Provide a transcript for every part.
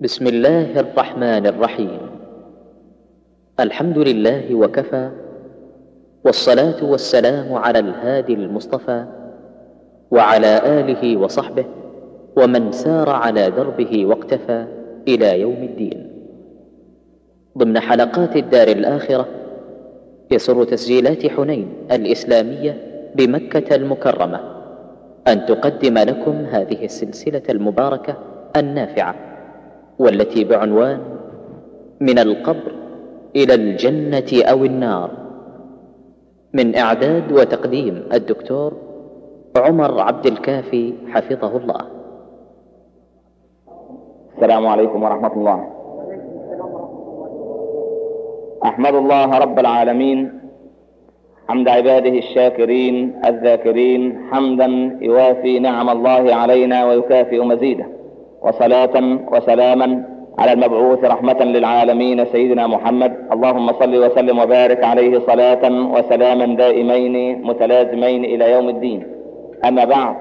بسم الله الرحمن الرحيم. الحمد لله وكفى والصلاة والسلام على الهادي المصطفى وعلى آله وصحبه ومن سار على دربه واقتفى إلى يوم الدين. ضمن حلقات الدار الآخرة يسر تسجيلات حنين الإسلامية بمكة المكرمة أن تقدم لكم هذه السلسلة المباركة النافعة. والتي بعنوان من القبر إلى الجنة أو النار. من إعداد وتقديم الدكتور عمر عبد الكافي حفظه الله. السلام عليكم ورحمة الله. أحمد الله رب العالمين حمد عباده الشاكرين الذاكرين حمدا يوافي نعم الله علينا ويكافئ مزيده. وصلاة وسلاما على المبعوث رحمة للعالمين سيدنا محمد. اللهم صل وسلم وبارك عليه صلاة وسلاما دائمين متلازمين إلى يوم الدين. أما بعد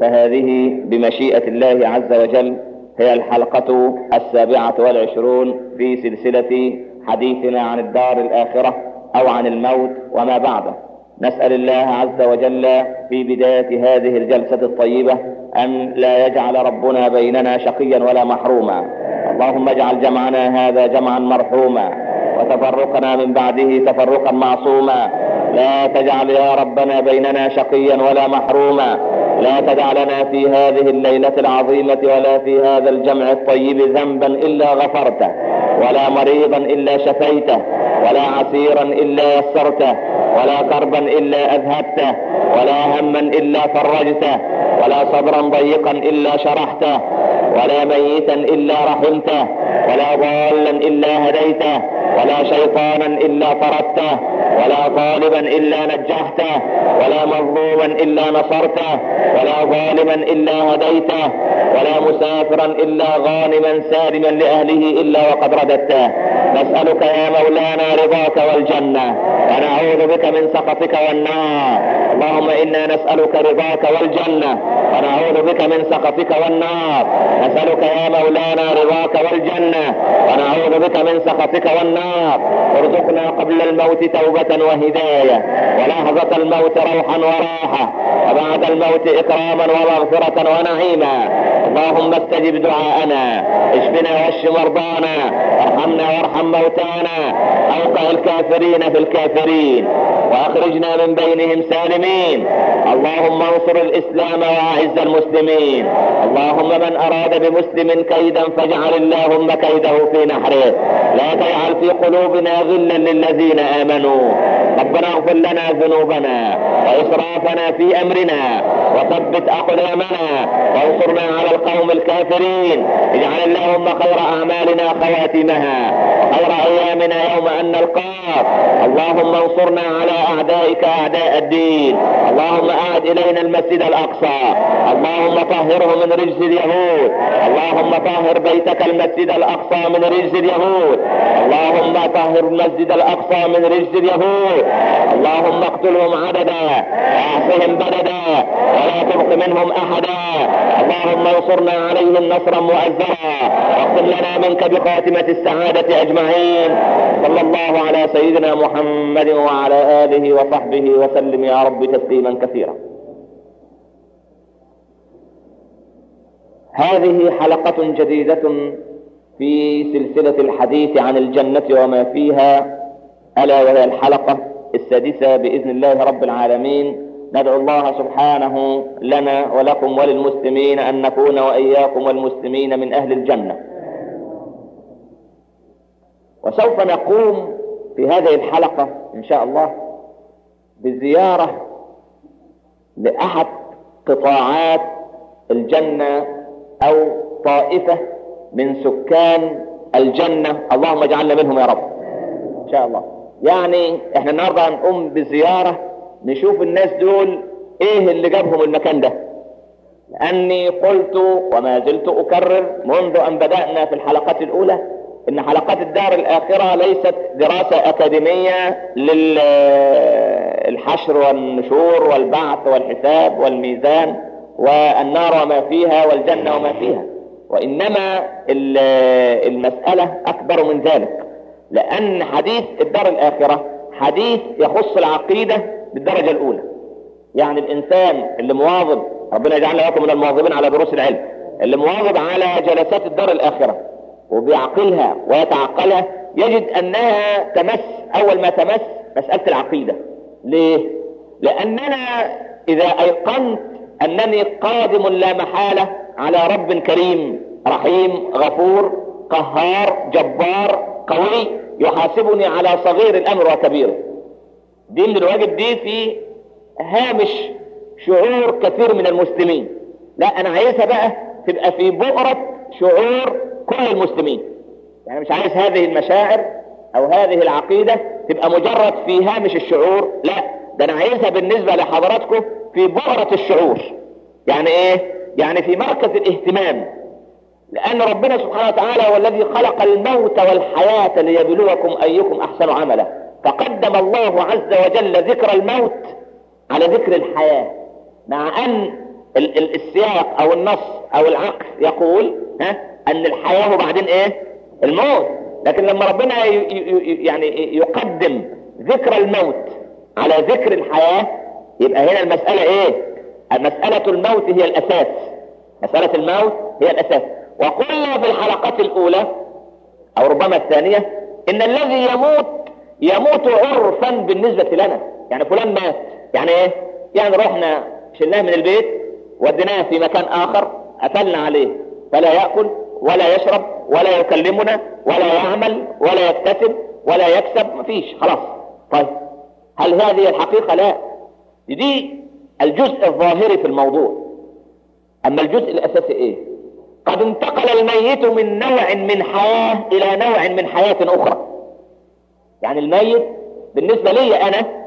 فهذه بمشيئة الله عز وجل هي الحلقة السابعة والعشرون في سلسلة حديثنا عن الدار الآخرة أو عن الموت وما بعده. نسأل الله عز وجل في بداية هذه الجلسة الطيبة أن لا يجعل ربنا بيننا شقيا ولا محروما. اللهم اجعل جمعنا هذا جمعا مرحوما. وتفرقنا من بعده تفرقا معصوما. لا تجعل يا ربنا بيننا شقيا ولا محروما. لا تدع لنا في هذه الليلة العظيمة ولا في هذا الجمع الطيب ذنبا إلا غفرته ولا مريضا إلا شفيته ولا عسيرا إلا يسرته ولا كربا إلا أذهبته ولا هما إلا فرجته ولا صدرا ضيقا إلا شرحته ولا ميتا إلا رحمته ولا ضالا إلا هديته ولا شيطانا إلا طردته ولا طالبا إلا نجحته ولا مظلوما إلا نصرته ولا ظالما إلا هديته ولا مسافرا إلا غانما سالما لأهله إلا وقد رددته. نسألك يا مولانا رضاك والجنة. ونعوذ بك من سخطك والنار. اللهم إنا نسألك رضاك والجنة. ونعوذ بك من سخطك والنار. نسألك يا مولانا رضاك والجنة. ونعوذ بك من سخطك والنار. ارزقنا قبل الموت توبة وهداية ولحظة الموت روحا وراحة وبعد الموت إكراما ومغفرة ونعيما. اللهم استجب دعاءنا. اشفنا واشف مرضانا. ارحمنا وارحم موتانا. اوقع الكافرين في الكافرين. وأخرجنا من بينهم سالمين. اللهم انصر الإسلام وأعز المسلمين. اللهم من أراد بمسلم كيدا فاجعل اللهم كيده في نحره. لا تجعل في قلوبنا غلا للذين آمنوا. ربنا اغفر لنا ذنوبنا وإسرافنا في أمرنا. وثبت أقدامنا وانصرنا على القوم الكافرين. اجعل اللهم خير أعمالنا خواتمها وخير أيامنا يوم أن نلقاك. اللهم انصرنا على أعدائك أعداء الدين. اللهم أعد إلينا المسجد الأقصى. اللهم طهره من رجس اليهود. اللهم طهر بيتك المسجد الأقصى من رجس اليهود. اللهم طهر المسجد الأقصى من رجس اليهود. اللهم اقتلهم عددا واعصهم بددا ولا تبق منهم أحدا. اللهم انصرنا عليهم نصرا مؤزرا. واختم لنا منك بخاتمة السعادة أجمعين. صلى الله على سيدنا محمد وعلى آله وصحبه وسلم يا رب تسليما كثيرا. هذه حلقة جديدة في سلسلة الحديث عن الجنة وما فيها. ألا وهي الحلقة السادسة بإذن الله رب العالمين. ندعو الله سبحانه لنا ولكم وللمسلمين أن نكون وإياكم والمسلمين من أهل الجنة. وسوف نقوم في هذه الحلقة إن شاء الله بزيارة لأحد قطاعات الجنة أو طائفة من سكان الجنة. اللهم اجعلنا منهم يا رب. إن شاء الله. يعني إحنا النهارده هنقوم بزيارة نشوف الناس دول إيه اللي جابهم المكان ده. لأني قلت وما زلت أكرر منذ أن بدأنا في الحلقات الأولى إن حلقات الدار الآخرة ليست دراسة أكاديمية للحشر والنشور والبعث والحساب والميزان والنار وما فيها والجنة وما فيها. وإنما المسألة أكبر من ذلك. لأن حديث الدار الآخرة حديث يخص العقيدة بالدرجة الأولى. يعني الإنسان اللي مواظب ربنا يجعلنا لكم من المواظبين على دروس العلم اللي مواظب على جلسات الدار الآخرة وبيعقلها ويتعقلها يجد أنها تمس أول ما تمس مسألة العقيدة. ليه؟ لأننا إذا أيقنت أنني قادم لا محالة على رب كريم رحيم غفور قهار جبار قوي يحاسبني على صغير الأمر وكبيره. دي من الواجب دي في هامش شعور كثير من المسلمين. لا أنا عايزها بقى تبقى في بؤرة شعور كل المسلمين. يعني مش عايز هذه المشاعر أو هذه العقيدة تبقى مجرد في هامش الشعور لا ده أنا عايزها بالنسبة لحضراتكم في بؤرة الشعور. يعني إيه؟ يعني في مركز الاهتمام. لأن ربنا سبحانه وتعالى هو الذي خلق الموت والحياة ليبلوكم أيكم أحسن عملا. فقدم الله عز وجل ذكر الموت على ذكر الحياة مع أن السياق أو النص أو العقل يقول ها أن الحياة وبعدين إيه؟ الموت. لكن لما ربنا يعني يقدم ذكر الموت على ذكر الحياة يبقى هنا المسألة إيه؟ مسألة الموت هي الأساس. مسألة الموت هي الأساس. وقلنا في الحلقات الأولى أو ربما الثانية إن الذي يموت يموت عرفا بالنسبة لنا. يعني فلان مات. يعني إيه؟ يعني رحنا شلناه من البيت وديناه في مكان آخر قفلنا عليه. فلا يأكل ولا يشرب ولا يكلمنا ولا يعمل ولا يكتسب ولا يكسب. مفيش خلاص. طيب. هل هذه الحقيقة؟ لا. دي الجزء الظاهري في الموضوع. أما الجزء الأساسي إيه؟ قد انتقل الميت من نوع من حياة إلى نوع من حياة أخرى. يعني الميت بالنسبة لي أنا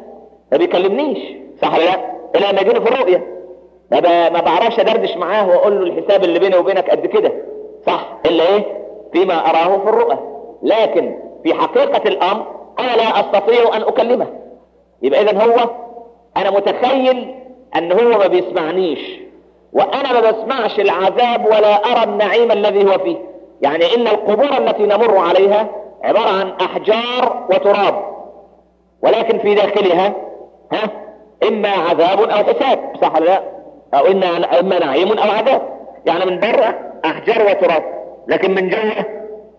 ما بيكلمنيش صح ولا لا؟ إلا ما يجيني في الرؤية. ما, ما بعرفش أدردش معاه وأقول له الحساب اللي بيني وبينك قد كده صح؟ إلا إيه؟ فيما أراه في الرؤى لكن في حقيقة الأمر أنا لا أستطيع أن أكلمه. يبقى إذا هو أنا متخيل أن هو ما بيسمعنيش وأنا ما بسمعش العذاب ولا أرى النعيم الذي هو فيه. يعني إن القبور التي نمر عليها عبارة عن أحجار وتراب. ولكن في داخلها ها إما عذاب أو حساب صح لا؟ أو إما, إما نعيم أو عذاب. يعني من بره أحجار وتراب. لكن من جوه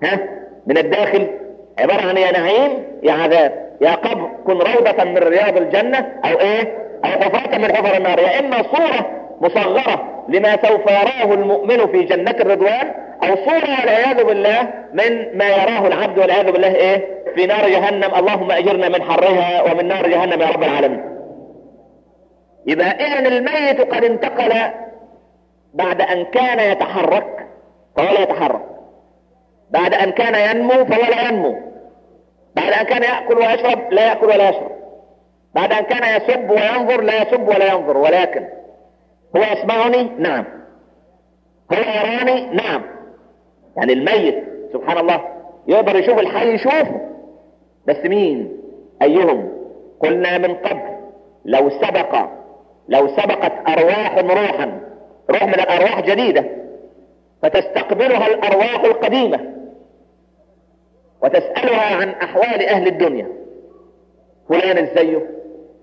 ها من الداخل عبارة عن يا نعيم يا عذاب. يا قبر كن روضة من رياض الجنة أو إيه؟ أو حفرة من حفر النار. يا إما صورة مصغرة لما سوف يراه المؤمن في جنة الرضوان. أو صورة والعياذ بالله من ما يراه العبد والعياذ بالله إيه؟ في نار جهنم. اللهم أجرنا من حرها ومن نار جهنم يا رب العالمين. يبقى إذن الميت قد انتقل بعد أن كان يتحرك. فهو لا يتحرك. بعد أن كان ينمو فهو لا ينمو. بعد أن كان يأكل ويشرب لا يأكل ولا يشرب. بعد أن كان يسب وينظر لا يسب ولا ينظر. ولكن هو يسمعني نعم. هو يراني نعم. يعني الميت سبحان الله يقدر يشوف الحي يشوفه بس مين؟ أيهم؟ قلنا من قبل. لو سبق لو سبقت أرواح روحا روح من الأرواح جديدة فتستقبلها الأرواح القديمة وتسألها عن أحوال أهل الدنيا. فلان ازايه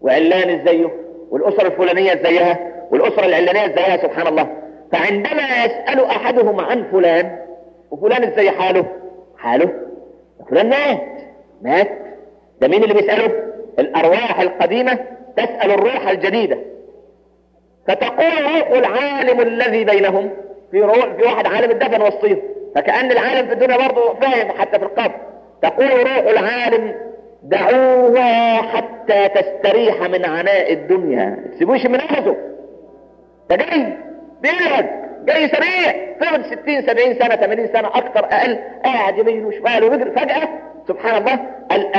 وعلان ازايه والأسرة الفلانية ازيها والأسرة العلانية ازيها سبحان الله. فعندما يسأل أحدهم عن فلان وفلان إزاي حاله؟ حاله؟ فلان مات. مات. ده مين اللي بيسأله؟ الأرواح القديمة تسأل الروح الجديدة. فتقول روح العالم الذي بينهم. في روح في واحد عالم الدفن والصيف فكأن العالم في الدنيا برضه فاهم حتى في القبر. تقول روح العالم دعوها حتى تستريح من عناء الدنيا. تسيبوش من نفسه ده جاي بيلعب جاي سريع فقد 60 70 سنة 80 سنة أكثر أقل. قاعد يمين وشمال ويجري فجأة سبحان الله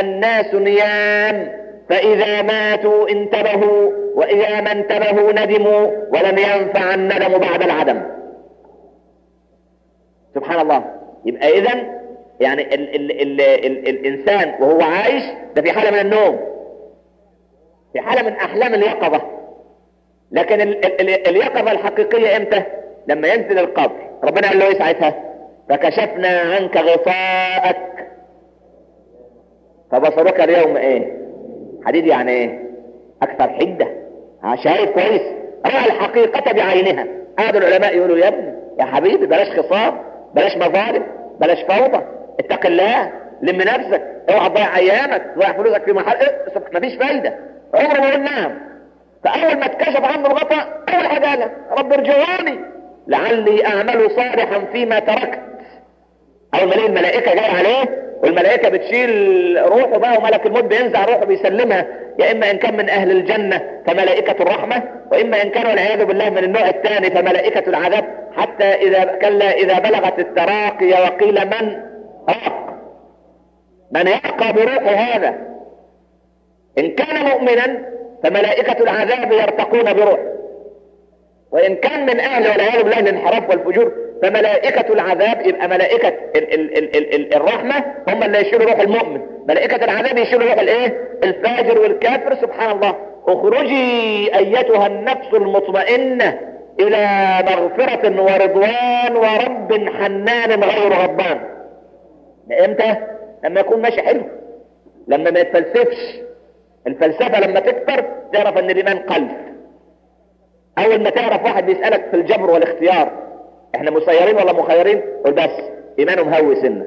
الناس نيام. فإذا ماتوا انتبهوا وإذا ما انتبهوا ندموا ولم ينفع الندم بعد العدم. سبحان الله. يبقى إذا يعني ال ال ال ال الإنسان وهو عايش ده في حالة من النوم. في حالة من أحلام اليقظة. لكن ال ال ال اليقظة الحقيقية إمتى؟ لما ينزل القبر. ربنا قال له إيه ساعتها؟ فكشفنا عنك غطاءك فبصرك اليوم إيه؟ حديد يعني إيه؟ أكثر حدة. شايف كويس. رأى الحقيقة بعينها. قعد العلماء يقولوا يا ابني يا حبيبي بلاش خصام بلاش مظالم بلاش فوضى. اتق الله لم نفسك. اوعى تضيع أيامك تضيع فلوسك في محل. إيه؟ مفيش فايدة. عمره ما قلنا فاول ما اتكشف عنه الغطاء اول حاجة قال رب ارجعوني. لعلي أعمل صالحا فيما تركت. أول ما الملائكة جاية عليه والملائكة بتشيل روحه بقى وملك الموت بينزع روحه بيسلمها. يا إما إن كان من أهل الجنة فملائكة الرحمة وإما إن كان والعياذ بالله من النوع الثاني فملائكة العذاب. حتى إذا كلا إذا بلغت التراقي وقيل من؟ راق من يرقى بروح هذا. إن كان مؤمنا فملائكة العذاب يرتقون بروحه وإن كان من أهل والعياذ بالله الانحراف والفجور فملائكة العذاب يبقى ملائكة ال ال ال ال ال الرحمة هم اللي يشيلوا روح المؤمن. ملائكة العذاب يشيلوا روح الإيه؟ الفاجر والكافر. سبحان الله. اخرجي أيتها النفس المطمئنة إلى مغفرة ورضوان ورب حنان غير غضبان. إمتى لما يكون ماشي حلو. لما ما يتفلسفش. الفلسفة لما تكتر تعرف أن الإيمان قلب. أول ما تعرف واحد بيسألك في الجبر والاختيار إحنا مسيرين ولا مخيرين؟ قول بس إيمانه مهوي سنة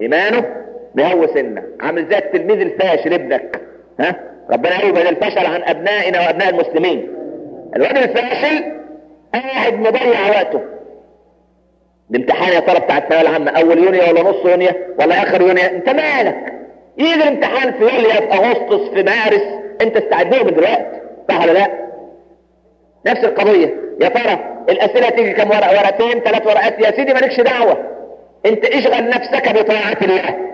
إيمانه مهوي سنة عامل زي التلميذ الفاشل ابنك. ها؟ ربنا يبعد الفشل عن أبنائنا وأبناء المسلمين. الواد الفاشل قاعد مضيع وقته. الامتحان يا ترى بتاع الثانوية العامة. أول يونيو ولا نص يونيو ولا آخر يونيو. أنت مالك؟ يجي الامتحان في يوليو في أغسطس في مارس؟ أنت استعد له من دلوقتي. صح ولا لا؟ نفس القضية. يا ترى الأسئلة تيجي كم ورقة؟ ورقتين ثلاث ورقات. يا سيدي مالكش دعوة. أنت اشغل نفسك بطاعة الله.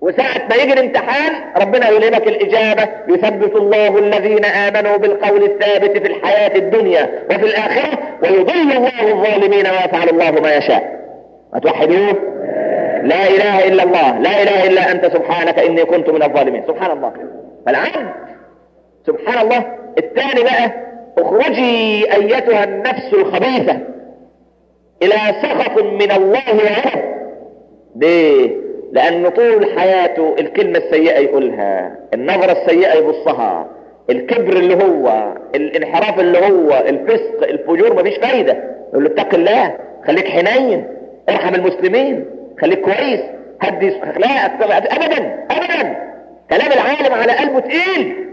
وساعة ما يجي الامتحان ربنا يلهمك الإجابة. يثبت الله الذين آمنوا بالقول الثابت في الحياة الدنيا وفي الآخرة ويضل الله الظالمين ويفعل الله ما يشاء. أتوحدوه لا إله إلا الله لا إله إلا أنت سبحانك إني كنت من الظالمين. سبحان الله. فالعبد سبحان الله الثاني بقى اخرجي أيتها النفس الخبيثة إلى سخط من الله وغضب ليه؟ لأن طول حياته الكلمة السيئة يقولها النظرة السيئة يبصها الكبر اللي هو الانحراف اللي هو الفسق الفجور مفيش فايدة. يقول له اتق الله خليك حنين ارحم المسلمين. خليك كويس. هدي اخلاقك ابدا ابدا. كلام العالم على قلبه تقيل.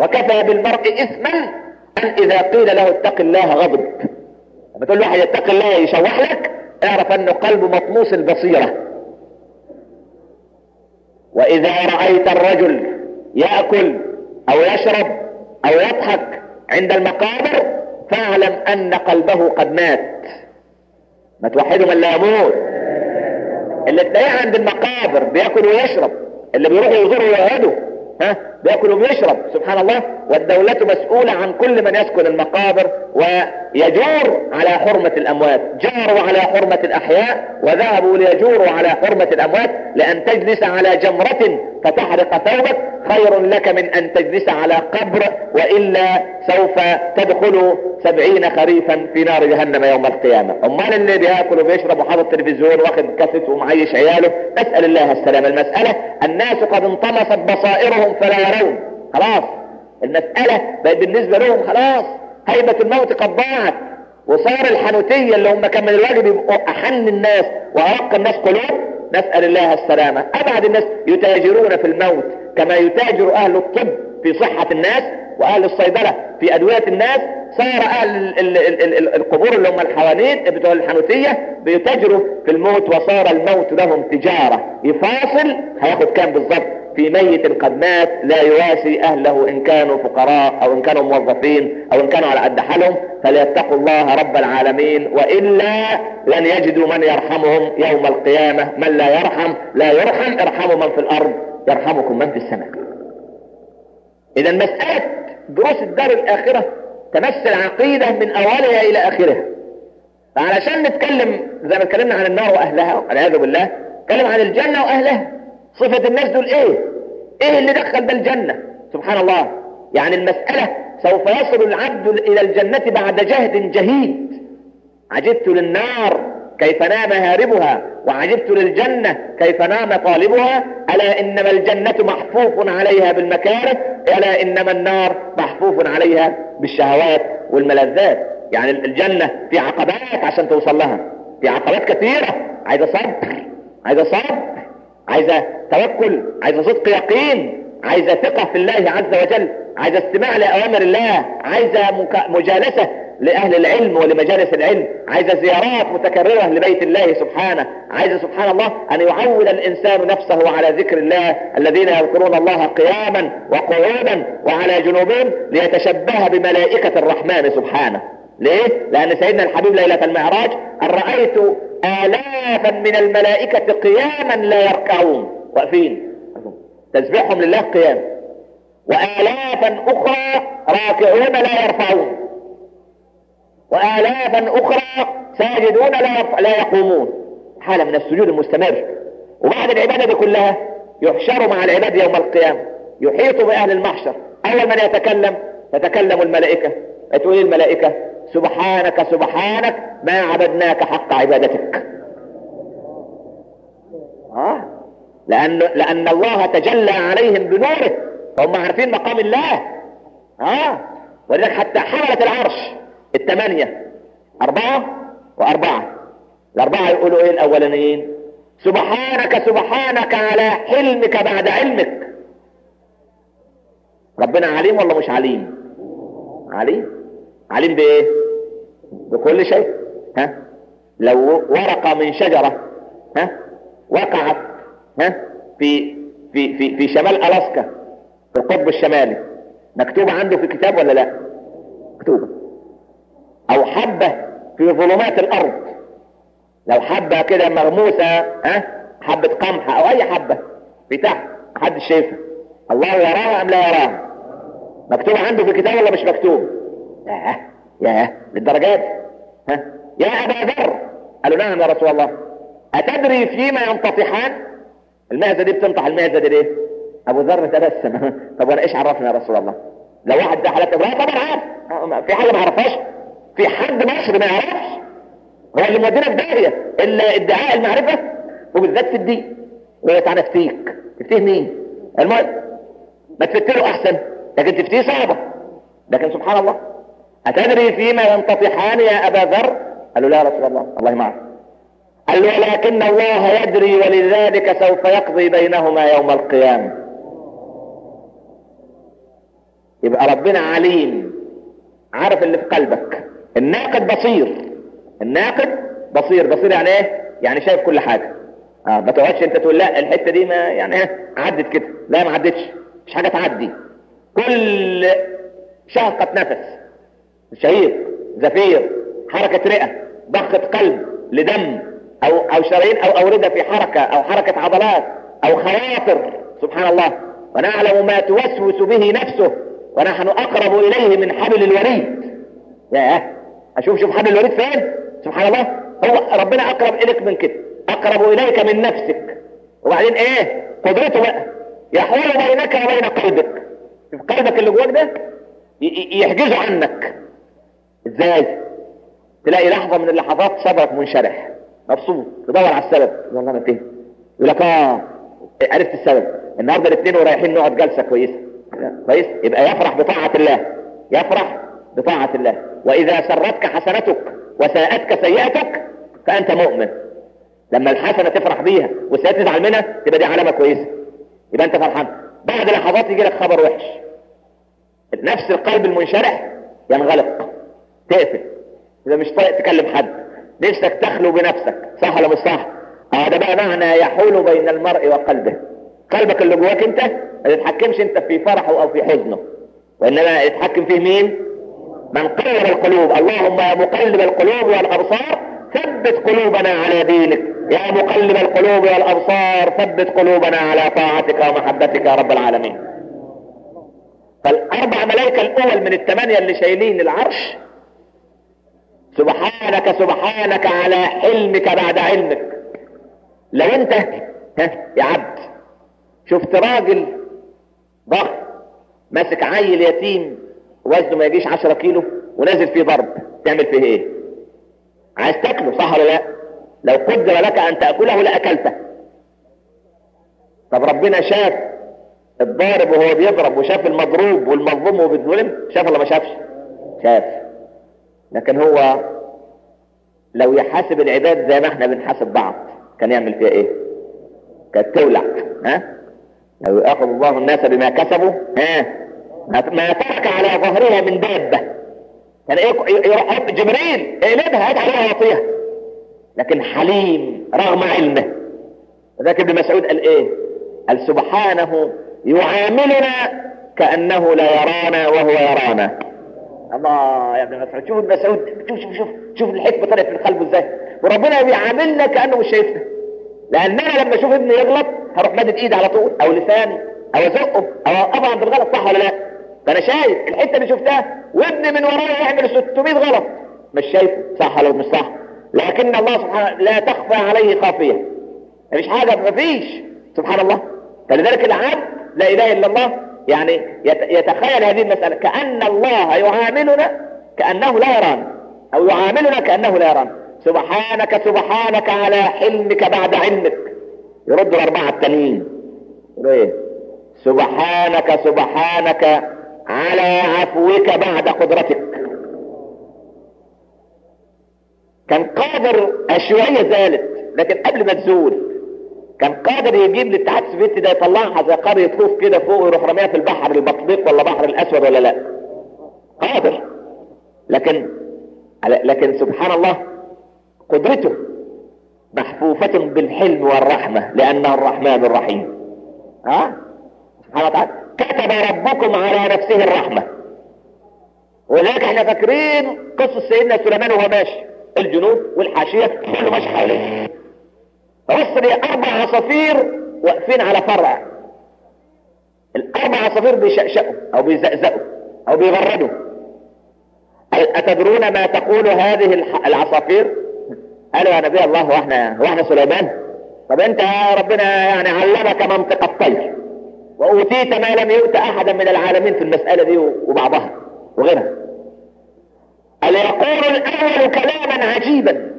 وكفى بالمرء اثما أن إذا قيل له اتق الله غضب. لما تقول واحد اتق الله يشوح لك اعرف انه قلبه مطموس البصيرة. وإذا رأيت الرجل يأكل أو يشرب أو يضحك عند المقابر فاعلم أن قلبه قد مات. ما توحده من لا يموت. اللي تلاقيه عند المقابر بياكل ويشرب. اللي بيروح يزوره ويهده ها؟ بياكل وبيشرب. سبحان الله. والدولة مسؤولة عن كل من يسكن المقابر ويجور على حرمة الأموات. جاروا على حرمة الأحياء وذهبوا ليجوروا على حرمة الأموات لأن تجلس على جمرة فتحرق ثوبك خير لك من أن تجلس على قبر وإلا سوف تدخل سبعين خريفا في نار جهنم يوم القيامة. أمال اللي بيأكل وبيشرب وحاطط تلفزيون واخد كاسيت ومعيش عياله نسأل الله السلامة. المسألة الناس قد انطمست بصائرهم فلا يرون. خلاص. المسألة بقت بالنسبة لهم خلاص. هيبة الموت قد ضاعت. وصار الحنوتية اللي هم كان من الواجب يبقوا أحن الناس وأرق الناس قلوب. نسأل الله السلامة. أبعد الناس يتاجرون في الموت. كما يتاجر أهل الطب في صحة الناس وأهل الصيدلة في أدوية الناس صار أهل ال ال ال ال القبور اللي هم الحوانيت بتوع الحنوتية بيتاجروا في الموت وصار الموت لهم تجارة. يفاصل هياخد كام بالظبط في ميت قد مات لا يواسي أهله إن كانوا فقراء أو إن كانوا موظفين أو إن كانوا على قد حالهم. فليتقوا الله رب العالمين وإلا لن يجدوا من يرحمهم يوم القيامة. من لا يرحم لا يرحم ارحموا من في الأرض. يرحمكم من في السماء. إذا مسألة دروس الدار الآخرة تمثل عقيدة من أولها إلى آخرها. فعلشان نتكلم زي ما اتكلمنا عن النار وأهلها والعياذ بالله نتكلم عن الجنة وأهلها. صفة الناس دول إيه؟ إيه اللي دخل ده الجنة؟ سبحان الله. يعني المسألة سوف يصل العبد إلى الجنة بعد جهد جهيد. عجبت للنار كيف نام هاربها وعجبت للجنة كيف نام طالبها؟ ألا إنما الجنة محفوف عليها بالمكاره؟ ألا إنما النار محفوف عليها بالشهوات والملذات؟ يعني الجنة في عقبات عشان توصل لها. في عقبات كثيرة. عايزة صبر. عايزة صبر. عايزة توكل. عايزة صدق يقين. عايزة ثقة في الله عز وجل. عايزة استماع لأوامر الله. عايزة مجالسة لأهل العلم ولمجالس العلم. عايزة زيارات متكررة لبيت الله سبحانه. عايزة سبحان الله أن يعود الإنسان نفسه على ذكر الله الذين يذكرون الله قياما وقعودا وعلى جنوبهم ليتشبه بملائكة الرحمن سبحانه. ليه؟ لأن سيدنا الحبيب ليلة المعراج أن رأيت آلافا من الملائكة قياما لا يركعون. واقفين. تسبيحهم لله قيام. وآلافا أخرى راكعون لا يرفعون. وآلافا أخرى ساجدون لا لا يقومون. حالة من السجود المستمر. وبعد العبادة دي كلها يحشر مع العباد يوم القيامة. يحيط بأهل المحشر. أول من يتكلم تتكلم الملائكة. تقول الملائكة سبحانك سبحانك ما عبدناك حق عبادتك. آه. لأن, لأن الله تجلى عليهم بنوره. فهم عارفين مقام الله. آه. ولذلك حتى حملة العرش. الثمانية أربعة وأربعة. الأربعة يقولوا إيه الأولانيين؟ سبحانك سبحانك على حلمك بعد علمك. ربنا عليم ولا مش عليم؟ عليم. عليم بإيه؟ بكل شيء. ها؟ لو ورقة من شجرة ها؟ وقعت ها؟ في في في في شمال ألاسكا في القطب الشمالي. مكتوبة عنده في كتاب ولا لا؟ مكتوبة أو حبة في ظلمات الأرض. لو حبة كده مغموسة ها؟ حبة قمح أو أي حبة في تحت محدش شايفها. الله يراها أم لا يراها؟ مكتوب عنده في الكتاب ولا مش مكتوب؟ ياه ياه للدرجات؟ ها؟ يا أبا ذر. قالوا نعم يا رسول الله. أتدري فيما ينتطحان؟ المعزة دي بتنطح المعزة دي ليه؟ أبو ذر تبسم. طب وأنا إيش عرفني يا رسول الله؟ لو واحد ده إبراهيم طبعا عارف. في حاجة ما عرفهاش. في حد مصر ما يعرفش. هو اللي مودينا في داهيه إلا ادعاء المعرفة وبالذات في الدين. ويقول نفتيك تفتيه مين؟ المهم ما تفتله أحسن. لكن تفتيه صعبة. لكن سبحان الله أتدري فيما ينتطحان يا أبا ذر؟ قال له لا يا رسول الله الله ما قال له ولكن الله يدري ولذلك سوف يقضي بينهما يوم القيامة. يبقى ربنا عليم. عارف اللي في قلبك. الناقد بصير. الناقد بصير. بصير يعني إيه؟ يعني شايف كل حاجة. آه ما تقعدش أنت تقول لا الحتة دي ما يعني إيه؟ عدت كده. لا ما عدتش. مش حاجة تعدي. كل شهقة نفس شهيق زفير حركة رئة ضخة قلب لدم أو أو شرايين أو أوردة في حركة أو حركة عضلات أو خواطر. سبحان الله. ونعلم ما توسوس به نفسه. ونحن أقرب إليه من حبل الوريد. ياه. أشوف شوف حبل الوريد فين؟ سبحان الله. هو ربنا أقرب إليك من كده. أقرب إليك من نفسك. وبعدين إيه؟ قدرته بقى. يحول بينك وبين قلبك. قلبك اللي جواك ده يحجزه عنك. إزاي؟ تلاقي لحظة من اللحظات صدرك منشرح. مبسوط. تدور على السبب. والله أنا فين؟ يقول لك آه عرفت السبب. النهارده الاثنين ورايحين نقعد جلسة كويسة. كويس؟ يبقى يفرح بطاعة الله. يفرح بطاعة الله. وإذا سرتك حسنتك وساءتك سيئتك فأنت مؤمن. لما الحسنة تفرح بيها والسيئه تزعل منها تبقى دي علامة كويسة. يبقى أنت فرحان. بعد لحظات يجي لك خبر وحش. نفس القلب المنشرح ينغلق. تقفل. إذا مش طايق تكلم حد. نفسك تخلو بنفسك. صح ولا مش صح؟ آه ده بقى معنى يحول بين المرء وقلبه. قلبك اللي جواك انت ما تتحكمش انت في فرحه أو في حزنه. وإنما يتحكم فيه مين؟ من قلب القلوب. اللهم يا مقلب القلوب والأبصار ثبت قلوبنا على دينك. يا مقلب القلوب والأبصار ثبت قلوبنا على طاعتك ومحبتك يا رب العالمين. فالأربع ملائكه الأول من الثمانية اللي شايلين العرش سبحانك سبحانك على حلمك بعد علمك. لو انت ها يا عبد شفت راجل ضخم ماسك عيل يتيم وزنه ما يجيش 10 كيلو ونازل فيه ضرب. تعمل فيه إيه؟ عايز تاكله صح ولا لا؟ لو قدر لك أن تأكله لأكلته. طب ربنا شاف الضارب وهو بيضرب وشاف المضروب والمظلوم وهو بيتظلم شاف ولا ما شافش؟ شاف. لكن هو لو يحاسب العباد زي ما إحنا بنحاسب بعض كان يعمل فيها إيه؟ كانت تولع ها؟ لو يأخذ الله الناس بما كسبوا ها؟ ما ترك على ظهرها من دابة. كان يروح جبريل. اقلبها هات عليها وطيها لكن حليم رغم علمه. ذاك ابن مسعود قال إيه؟ قال سبحانه يعاملنا كأنه لا يرانا وهو يرانا. الله يا ابن مسعود شوف ابن مسعود شوف شوف شوف شوف الحكمة طلعت من قلبه إزاي. وربنا بيعاملنا كأنه مش شايفنا. لأن أنا لما أشوف ابني يغلط هروح مادد إيدي على طول أو لساني أو أزقه أو اوقفه عند الغلط صح ولا لا؟ فانا شايف الحته اللي شفتها وابني من ورايا يعمل 600 غلط. مش شايفه صح ولا مش صح. لكن الله سبحانه لا تخفى عليه خافية. مفيش حاجة مفيش. سبحان الله. فلذلك العبد لا إله إلا الله يعني يتخيل هذه المسألة. كأن الله يعاملنا كأنه لا يرانا أو يعاملنا كأنه لا يرانا سبحانك سبحانك على حلمك بعد علمك. يرد الأربعة التانيين. إيه؟ سبحانك سبحانك. على عفوك بعد قدرتك. كان قادر الشيوعية زالت لكن قبل ما تزول كان قادر يجيب الاتحاد السوفيتي ده يطلعها زي قرية خوف كده فوق ويروح رميها في البحر البطبيق ولا بحر الأسود ولا لا. قادر. لكن لكن سبحان الله قدرته محفوفة بالحلم والرحمة لأنه الرحمن الرحيم. ها؟ سبحانه وتعالى كتب ربكم على نفسه الرحمة. ولذلك إحنا فاكرين قصة سيدنا سليمان وهو ماشي. الجنود والحاشية كله ماشي حواليه. لي أربع عصافير واقفين على فرع. الأربع عصافير بيشقشقوا أو بيزقزقوا أو بيغردوا. أتدرون ما تقول هذه العصافير؟ قالوا يا نبي الله وإحنا وإحنا سليمان. طب أنت يا ربنا يعني علمك منطق الطير. وأوتيت ما لم يؤت أحدا من العالمين في المسألة دي وبعضها وغيرها. قال يقول الأول كلاما عجيبا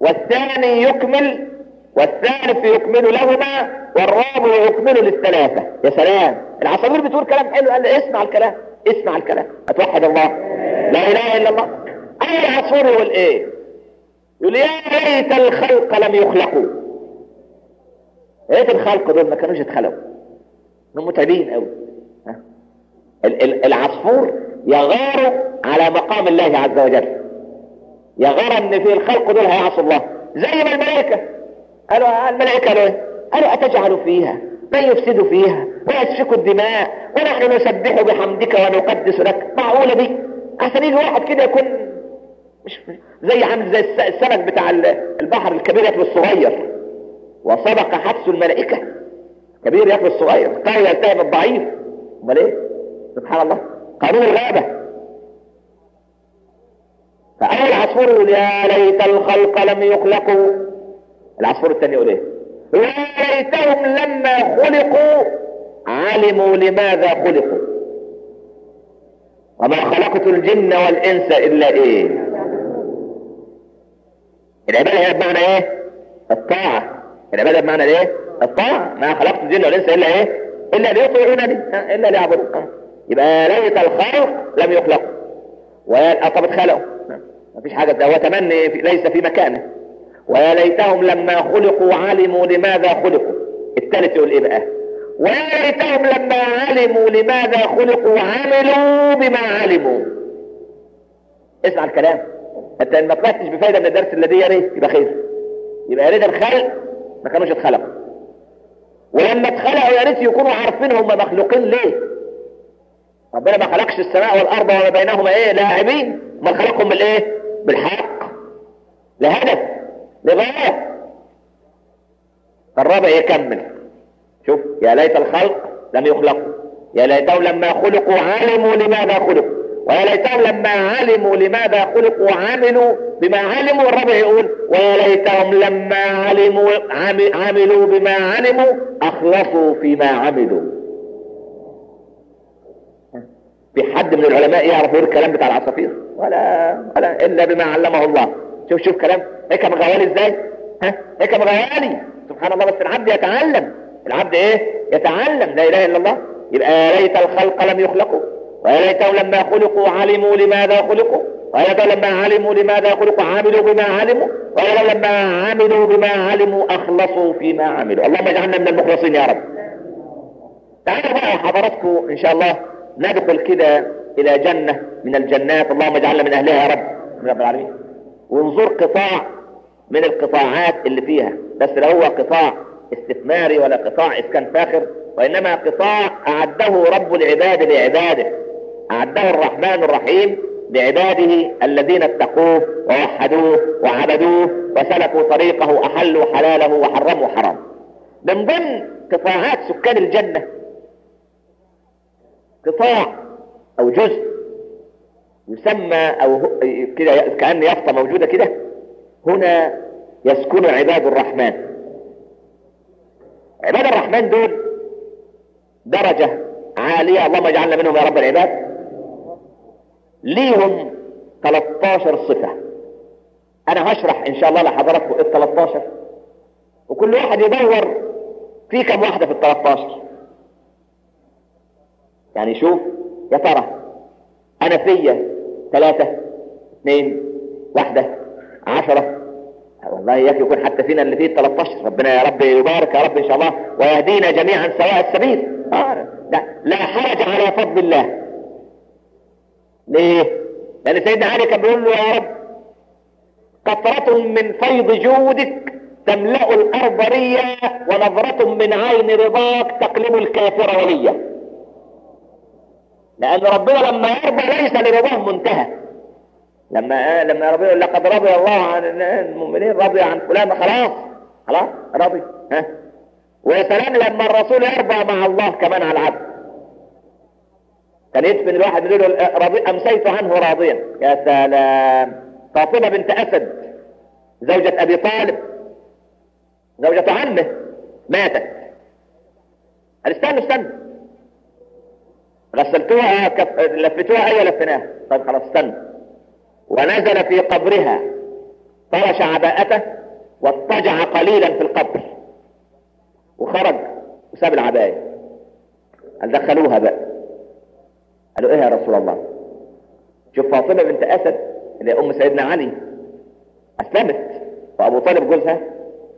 والثاني يكمل والثالث يكمل لهما والرابع يكمل للثلاثة. يا سلام! العصافير بتقول كلام حلو قال اسمع الكلام اسمع الكلام. أتوحد الله؟ لا إله إلا الله. أي عصفور يقول إيه؟ يقول يا ليت الخلق لم يخلقوا. ريت الخلق دول ما كانوش اتخلقوا انهم متعبين قوي. العصفور يغار على مقام الله عز وجل. يغار إن في الخلق دول هيعصوا الله. زي ما الملائكة. قالوا الملائكة قالوا إيه؟ قالوا أتجعل فيها؟ من يفسد فيها؟ ويسفك الدماء؟ ونحن نسبح بحمدك ونقدس لك. معقولة دي؟ احسن يجي واحد كده يكون مش زي عامل زي السمك بتاع البحر الكبير ياكل الصغير. وسبق حبس الملائكة. كبير ياكل الصغير. قال يلتهم الضعيف. أمال إيه؟ سبحان الله. قانون الغابة. فأول عصفور يقول يا ليت الخلق لم يخلقوا. العصفور الثاني يقول إيه؟ يا ليتهم لما خلقوا علموا لماذا خلقوا. وما خلقت الجن والإنس إلا إيه؟ العبادة هي بمعنى إيه؟ الطاعة. العبادة بمعنى إيه؟ الطاعة ما خلقت الجن والإنس إلا إيه؟ إلا ليطيعونني إلا ليعبدون يبقى ليت الخلق لم يخلقوا ويا طب اتخلقوا ما فيش حاجة هو تمني ليس في مكانه. ويا ليتهم لما خلقوا علموا لماذا خلقوا. الثالث يقول إيه بقى؟ ويا ليتهم لما علموا لماذا خلقوا عملوا بما علموا. اسمع الكلام. أنت ما طلعتش بفايدة من الدرس الذي يا ريت يبقى خير. يبقى يا ريت الخلق ما كانوش اتخلقوا. ولما اتخلقوا يا ريت يكونوا عارفين هم مخلوقين ليه. ربنا ما خلقش السماء والأرض وما بينهما إيه لاعبين؟ ما خلقهم بالايه بالحق. لهدف لغايه الرابع يكمل. شوف يا ليت الخلق لم يخلقوا. يا ليتهم لما خلقوا علموا لماذا خلقوا. ويا ليتهم لما علموا لماذا خلقوا عملوا بما علموا الرابع يقول ويا ليتهم لما علموا عملوا بما علموا أخلصوا فيما عملوا. في حد من العلماء يعرف يقول الكلام بتاع العصافير؟ ولا ولا إلا بما علمه الله. شوف شوف كلام. هيك مغوالي إزاي؟ ها؟ هيك مغوالي؟ سبحان الله بس العبد يتعلم. العبد إيه؟ يتعلم. لا إله إلا الله. يبقى ليت الخلق لم يخلقوا. ويا ليتهم لما خلقوا علموا لماذا خلقوا ليتهم لما علموا لماذا خلقوا عملوا بما علموا ليتهم لما عملوا بما علموا اخلصوا فيما عملوا. اللهم اجعلنا من المخلصين يا رب. تعالوا بقى حضراتكم إن شاء الله ندخل كده إلى جنة من الجنات. اللهم اجعلنا من أهلها يا رب. من رب العالمين. ونزور قطاع من القطاعات اللي فيها. بس لا هو قطاع استثماري ولا قطاع إسكان فاخر وإنما قطاع أعده رب العباد لعباده. اعده الرحمن الرحيم لعباده الذين اتقوه ووحدوه وعبدوه وسلكوا طريقه احلوا حلاله وحرموا حرام من ضمن قطاعات سكان الجنة قطاع أو جزء يسمى أو كده كأن يافطة موجودة كده هنا يسكن عباد الرحمن. عباد الرحمن دول درجة عالية اللهم اجعلنا منهم يا رب العباد. ليهم 13 صفة. أنا هشرح إن شاء الله لحضراتكم ال 13 وكل واحد يدور في كم واحدة في ال 13 يعني شوف يا ترى أنا فيا ثلاثة اثنين واحدة عشرة. والله ياك يكون حتى فينا اللي فيه 13 ربنا يا رب يبارك يا رب إن شاء الله ويهدينا جميعا سواء السبيل. آه لا حرج على فضل الله. ليه؟ لأن سيدنا علي كان بيقول له يا رب قطرة من فيض جودك تملأ الأرض ريا ونظرة من عين رضاك تقلب الكافر وليا. لأن ربنا لما يرضى ليس لرضاه منتهى. لما لما ربنا يقول لقد رضي الله عن المؤمنين رضي عن فلان خلاص خلاص رضي ها؟ ويا سلام لما الرسول يرضى مع الله كمان على العبد. كان يدفن الواحد يقول له رضي امسيت عنه راضيا. يا سلام. فاطمة بنت أسد زوجة أبي طالب زوجة عمه ماتت. قال استنى استنى. غسلتوها كف... لفتوها أيوه لفناها. طيب خلاص استنى. ونزل في قبرها فرش عباءته واضطجع قليلا في القبر. وخرج وساب العباية. قال دخلوها بقى. قالوا إيه يا رسول الله؟ شوف فاطمة بنت أسد اللي أم سيدنا علي. أسلمت. وابو طالب جوزها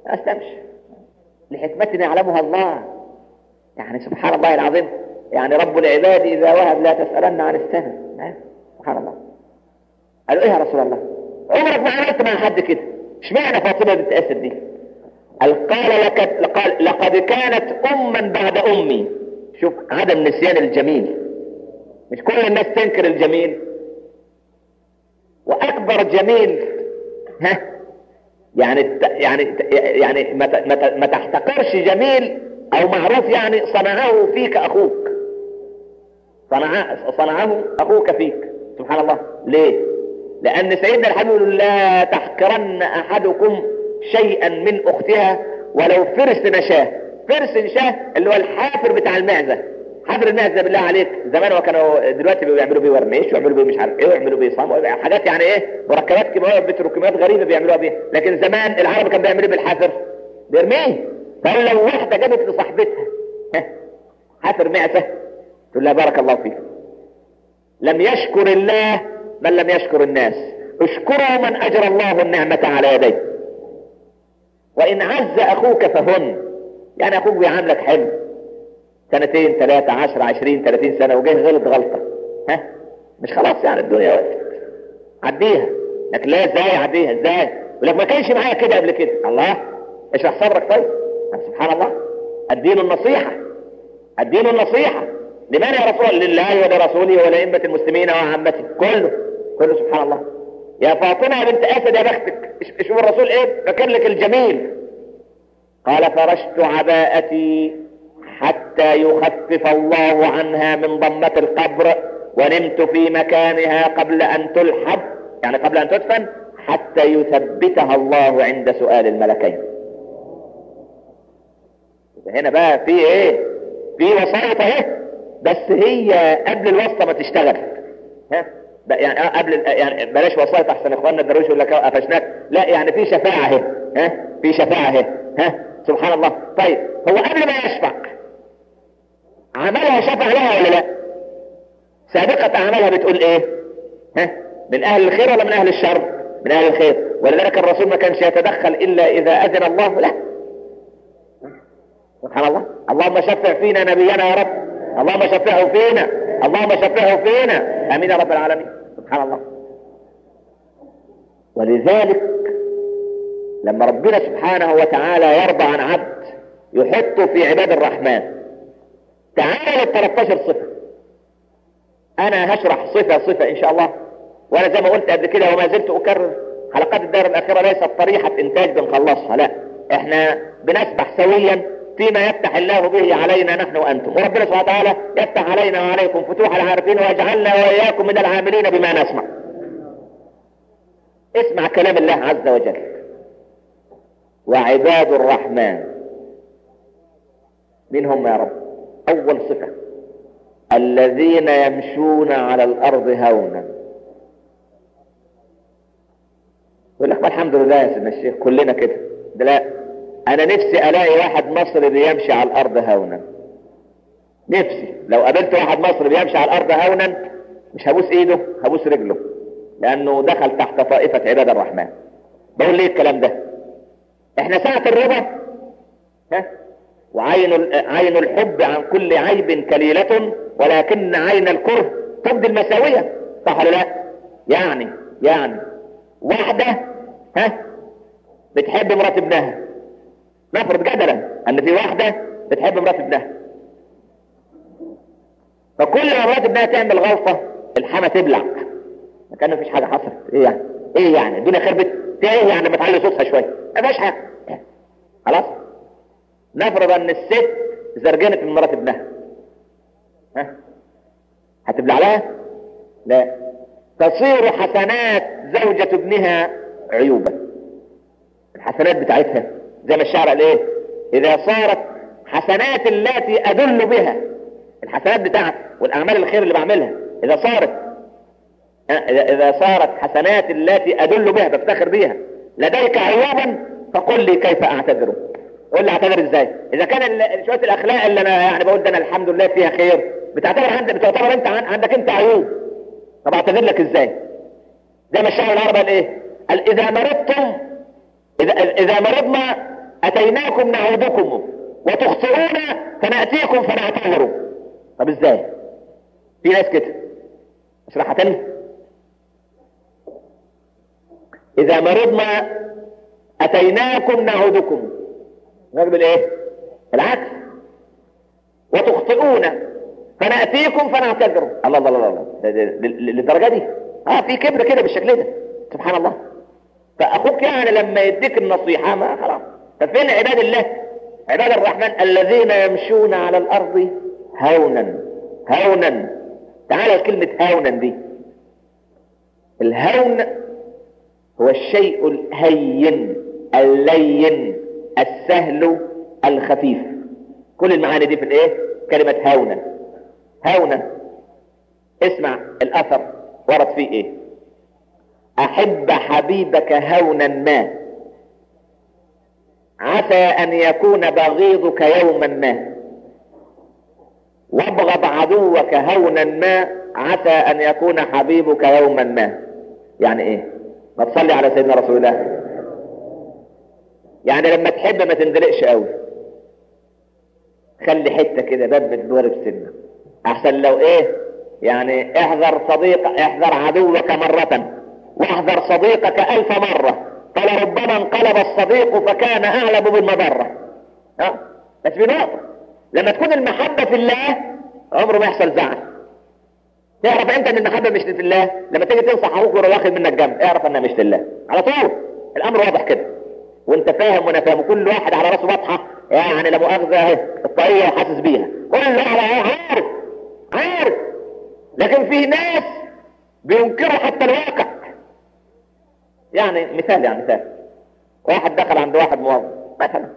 ما أسلمش. لحكمة يعلمها الله. يعني سبحان الله العظيم. يعني رب العباد إذا وهب لا تسألن عن السنة سبحان الله. قالوا إيه يا رسول الله؟ عمرك ما عملت مع حد كده. إشمعنى فاطمة بنت أسد دي؟ قال لك قال لقد كانت اما بعد أمي. شوف عدم نسيان الجميل. مش كل الناس تنكر الجميل. وأكبر جميل ها يعني يعني يعني ما تحتقرش جميل أو معروف يعني صنعه فيك أخوك. صنع صنعه أخوك فيك. سبحان الله. ليه؟ لأن سيدنا الحبيب لا تحقرن أحدكم شيئا من أختها ولو فرس نشاه فرس نشاه اللي هو الحافر بتاع المعزة حافر المعزة بالله عليك. زمان وكانوا دلوقتي بيعملوا بيه ورميش ويعملوا بيه مش عارف إيه ويعملوا بيه صام حاجات يعني إيه مركبات كيماوية بتروكيمات غريبة بيعملوها بيه لكن زمان العرب كان بيعملوا بالحافر بيرميه؟ فقال لو واحدة جابت لصاحبتها. حافر معزة تقول لها بارك الله فيك. لم يشكر الله من لم يشكر الناس. اشكروا من اجرى الله النعمة على يديه. وإن عز أخوك فهن. يعني أخوك بيعاملك حلو. سنتين ثلاثة عشر عشرين ثلاثين سنة وجه غلط غلطة. ها؟ مش خلاص يعني الدنيا وقفت. عديها. لكن لا إزاي عديها؟ إزاي؟ ولك ما كانش معايا كده قبل كده. الله اشرح صبرك طيب. سبحان الله. الدين النصيحة. الدين النصيحة. لمن يا رسول لله ولرسوله ولأئمة المسلمين وعامته كله. كله سبحان الله. يا فاطمة يا بنت أسد يا بختك. شوف الرسول إيه؟ فكر لك الجميل. قال فرشت عباءتي حتى يخفف الله عنها من ضمة القبر ونمت في مكانها قبل أن تلحد يعني قبل أن تدفن حتى يثبتها الله عند سؤال الملكين. هنا بقى في إيه؟ في وسائط اهي بس هي قبل الواسطة ما تشتغل. ها؟ يعني قبل يعني بلاش وسائط أحسن إخواننا الدرويش يقول لك قفشناك. لا يعني في شفاعة أهي. ها؟ في شفاعة أهي. ها؟ سبحان الله. طيب هو قبل ما يشفع عملها شفع لها ولا لا؟ سابقة اعمالها بتقول إيه؟ ها؟ من أهل الخير ولا من أهل الشر؟ من أهل الخير. ولذلك الرسول ما كانش يتدخل إلا إذا أذن الله. له سبحان الله. اللهم شفع فينا نبينا يا رب. اللهم شفعه فينا. اللهم شفعه فينا. آمين يا رب العالمين. سبحان الله. ولذلك لما ربنا سبحانه وتعالى يرضى عن عبد يحطه في عباد الرحمن. تعالى لل 13 صفة. أنا هشرح صفة صفة إن شاء الله. وأنا زي ما قلت قبل كده وما زلت أكرر حلقات الدائرة الأخيرة ليست طريحة إنتاج بنخلصها لا. إحنا بنسبح سويا فيما يفتح الله به علينا نحن وأنتم. وربنا سبحانه وتعالى يفتح علينا وعليكم فتوح العارفين ويجعلنا وإياكم من العاملين بما نسمع. اسمع كلام الله عز وجل. وعباد الرحمن من هم يا رب. أول صفة. الذين يمشون على الأرض هونا. يقول لك الحمد لله يا سيدنا الشيخ كلنا كده. ده لا أنا نفسي ألاقي واحد مصري بيمشي على الأرض هونا. نفسي. لو قابلت واحد مصري بيمشي على الأرض هونا مش هبوس إيده هبوس رجله. لأنه دخل تحت طائفة عباد الرحمن. بقول ليه الكلام ده؟ إحنا ساعة الرضا ها؟ وعين عين الحب عن كل عيب كليلة ولكن عين الكره تبدي المساوية. صح ولا لا؟ يعني يعني. واحدة ها؟ بتحب مرات ابنها. نفرض جدلا أن في واحدة بتحب مرات ابنها. فكل ما مرات ابنها تعمل غلطة الحما تبلع. كان مفيش حاجة حصلت. إيه يعني؟ إيه يعني؟ الدنيا خربت. إيه يعني؟ لما تعلي صوتها شوية. ما فيش حاجة. خلاص؟ نفرض أن الست زرجنت من مرات ابنها. ها؟ هتبلع لها؟ لا. تصير حسنات زوجة ابنها عيوبا. الحسنات بتاعتها زي ما الشعر قال إيه؟ إذا صارت حسنات التي أدل بها. الحسنات بتاعتي والأعمال الخير اللي بعملها. إذا صارت إذا صارت حسنات التي أدل بها بفتخر بيها. لديك عيوبا فقل لي كيف أعتذر؟ قول لي اعتذر إزاي؟ إذا كان شوية الأخلاق اللي أنا يعني بقول ده أنا الحمد لله فيها خير بتعتبر عندك بتعتبر أنت عندك أنت عيوب. طب أعتذر لك إزاي؟ زي ما الشاعر العربي قال إيه؟ قال إذا مرضتم اذا إذا مرضنا أتيناكم نعودكم وتخطئون فنأتيكم فنعتذر. طب إزاي؟ في ناس كده. اشرحها تاني. إذا مرضنا أتيناكم نعودكم. نقبل إيه؟ العكس. وتخطئون. فنأتيكم فنعتذر الله الله الله الله. للدرجة دي؟ آه في كبر كده بالشكل ده. سبحان الله. فأخوك يعني لما يديك النصيحة ما خلاص. ففين عباد الله؟ عباد الرحمن الذين يمشون على الأرض هونا. هونا. تعالى كلمة هونا دي. الهون هو الشيء الهين اللين. السهل الخفيف. كل المعاني دي في الايه؟ كلمة هونا هونا اسمع الأثر ورد فيه إيه؟ أحب حبيبك هونا ما. عسى أن يكون بغيضك يوما ما. وابغض عدوك هونا ما. عسى أن يكون حبيبك يوما ما. يعني إيه؟ ما تصلي على سيدنا رسول الله. يعني لما تحب ما تندلقش قوي. خلي حتة كده باب بتدور بسنه احسن لو إيه يعني احذر صديق احذر عدوك مرة واحذر صديقك ألف مرة. فلربما انقلب الصديق فكان أعلم بالمضرة. ها؟ بس بنقطة لما تكون المحبة في الله عمره ما يحصل زعل. تعرف انت ان المحبة مش في الله؟ لما تيجي تنصح أخوك ويروح واخد منك جنب اعرف انها مش لله على طول الأمر واضح كده. وانت فاهم وأنا فاهم. كل واحد على راسه واضحة. يعني لا مؤاخذة الطاقيه وحاسس بيها. كل واحد عارف عارف. لكن في ناس بينكروا حتى الواقع. يعني مثال يعني مثال. واحد دخل عند واحد موظف مثلا.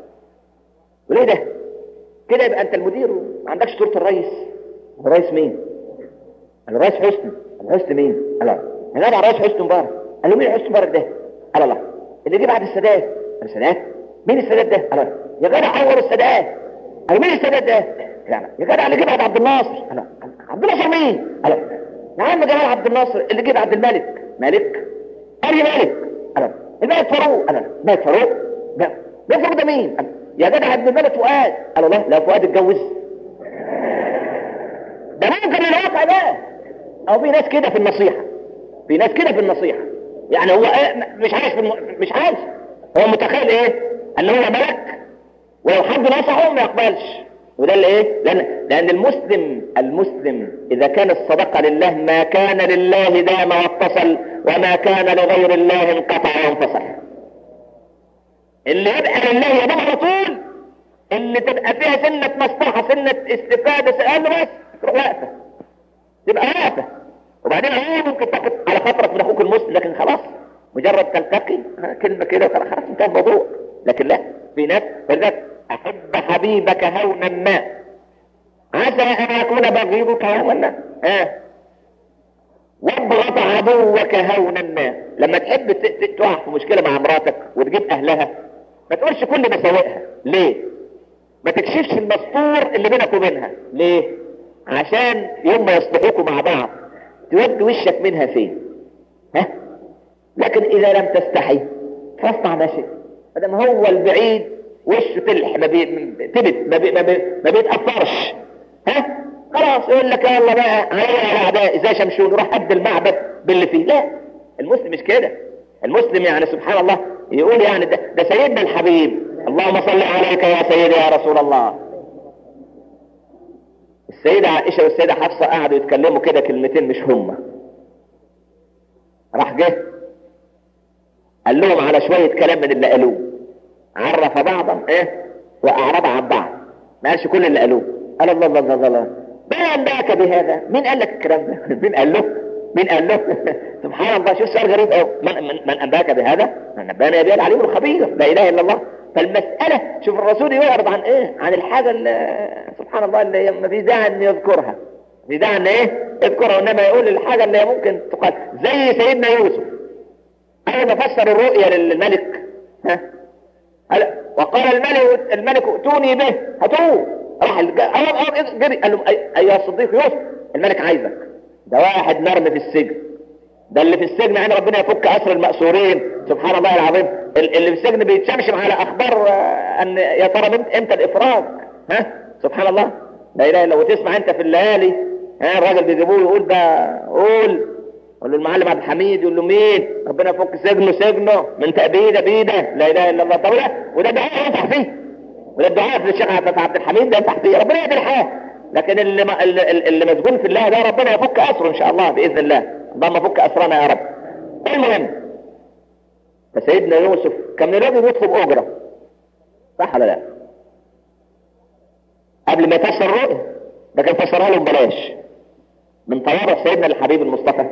وليه ده؟ كده يبقى انت المدير ما عندكش صورة الرئيس. الرئيس مين؟ قال له رئيس حسني قال حسني مين؟ قال له يا جدع رئيس حسني مبارك. قال له مين حسني مبارك ده؟ قال الله اللي جه بعد السادات. السادات. مين السادات ده؟ له يا جدع عور السادات. قال مين السادات ده؟ يا جدع اللي بعد عبد الناصر. قال عبد الناصر مين؟ قال يا عم جمال عبد الناصر اللي جه بعد الملك. ملك؟ قال ملك. قال الملك فاروق. قال الملك فاروق. ده ده فاروق ده مين؟ قال يا جدع ابن الملك فؤاد. قال الله لا فؤاد اتجوز. ده ممكن الواقع ده؟ أو في ناس كده في النصيحة. في ناس كده في النصيحة. يعني هو إيه؟ مش عايش في. مش عايش هو متخيل إيه؟ ان هو ملك ولو حد نصحه ما يقبلش. وده اللي إيه؟ لأن لأن المسلم المسلم إذا كان الصدقة لله ما كان لله دام واتصل وما كان لغير الله انقطع وانفصل. اللي يبقى لله يدوم على طول اللي تبقى فيها سنة مصلحة سنة استفادة سؤال بس تروح واقفة. تبقى واقفة. وبعدين هو ممكن تاخد على خاطرك من أخوك المسلم لكن خلاص. مجرد تلتقي كلمة كده خلاص انتهى الموضوع. لكن لا في ناس فلذلك أحب حبيبك هونا ما. عسى أن يكون بغيضك هونا آه. وابغض عدوك هونا ما. لما تحب تقع في مشكلة مع مراتك وتجيب أهلها ما تقولش كل مساوئها. ليه؟ ما تكشفش المستور اللي بينك وبينها. ليه؟ عشان يوم ما يصلحوكوا مع بعض تودي وشك منها فين؟ ها؟ لكن إذا لم تستحي فاصنع ما شئت ما هو البعيد وشه تلح؟ ما. تبت ما, بي... ما, بي... ما بيتأثرش. ها؟ خلاص يقول لك يلا بقى علينا الاعداء إزاي شمشون؟ روح قد المعبد باللي فيه. لا المسلم مش كده. المسلم يعني سبحان الله يقول يعني ده, ده سيدنا الحبيب. اللهم صل عليك يا سيدي يا رسول الله. السيدة عائشة والسيدة حفصة قعدوا يتكلموا كده كلمتين مش هما راح جه قال لهم على شوية كلام من اللي قالوه. عرف بعضا إيه؟ وأعرض عن بعض. ما قالش كل اللي قالوه. قال الله الله الله الله. ما انباك بهذا؟ مين قال لك الكلام ده؟ مين قال له؟ مين قال له؟ سبحان الله شو السؤال غريب قوي من, من, من أنباك بهذا؟ من نبانا يبيع العليم الخبير. لا إله إلا الله. فالمسألة شوف الرسول يعرض عن إيه؟ عن الحاجة اللي سبحان الله اللي ما في داعي ان يذكرها. في داعي ان إيه؟ يذكرها. وانما يقول الحاجة اللي ممكن تقال. زي سيدنا يوسف. ما فسر الرؤيا للملك. ها؟ وقال الملك الملك ائتوني به. هاتوه. راح جري قال له أيها الصديق يوسف الملك عايزك. ده واحد مرمي في السجن. ده اللي في السجن يعني ربنا يفك أسر المأسورين. سبحان الله العظيم. اللي في السجن بيتشمشم على أخبار أن يا ترى إمتى الافراج ها؟ سبحان الله. لا إله إلا وتسمع أنت في الليالي. ها؟ الراجل بيجيبوه يقول ده قول. يقول له المعلم عبد الحميد يقول له مين؟ ربنا يفك سجنه سجنه. من تأبيده بيده لا إله إلا الله. طب وده؟ دعاء ينفع فيه. وده الدعاء في الشيخ عبد الحميد ده ينفع فيه ربنا يهدي الحال لكن اللي ما اللي مسجون في الله ده ربنا يفك أسره إن شاء الله بإذن الله. اللهم فك أسرنا يا رب. المهم فسيدنا يوسف كان الراجل يطلب أجرة. صح ولا لا؟ قبل ما يفسر الرؤيا ده كان فسرها له ببلاش. من تواضع سيدنا الحبيب المصطفى.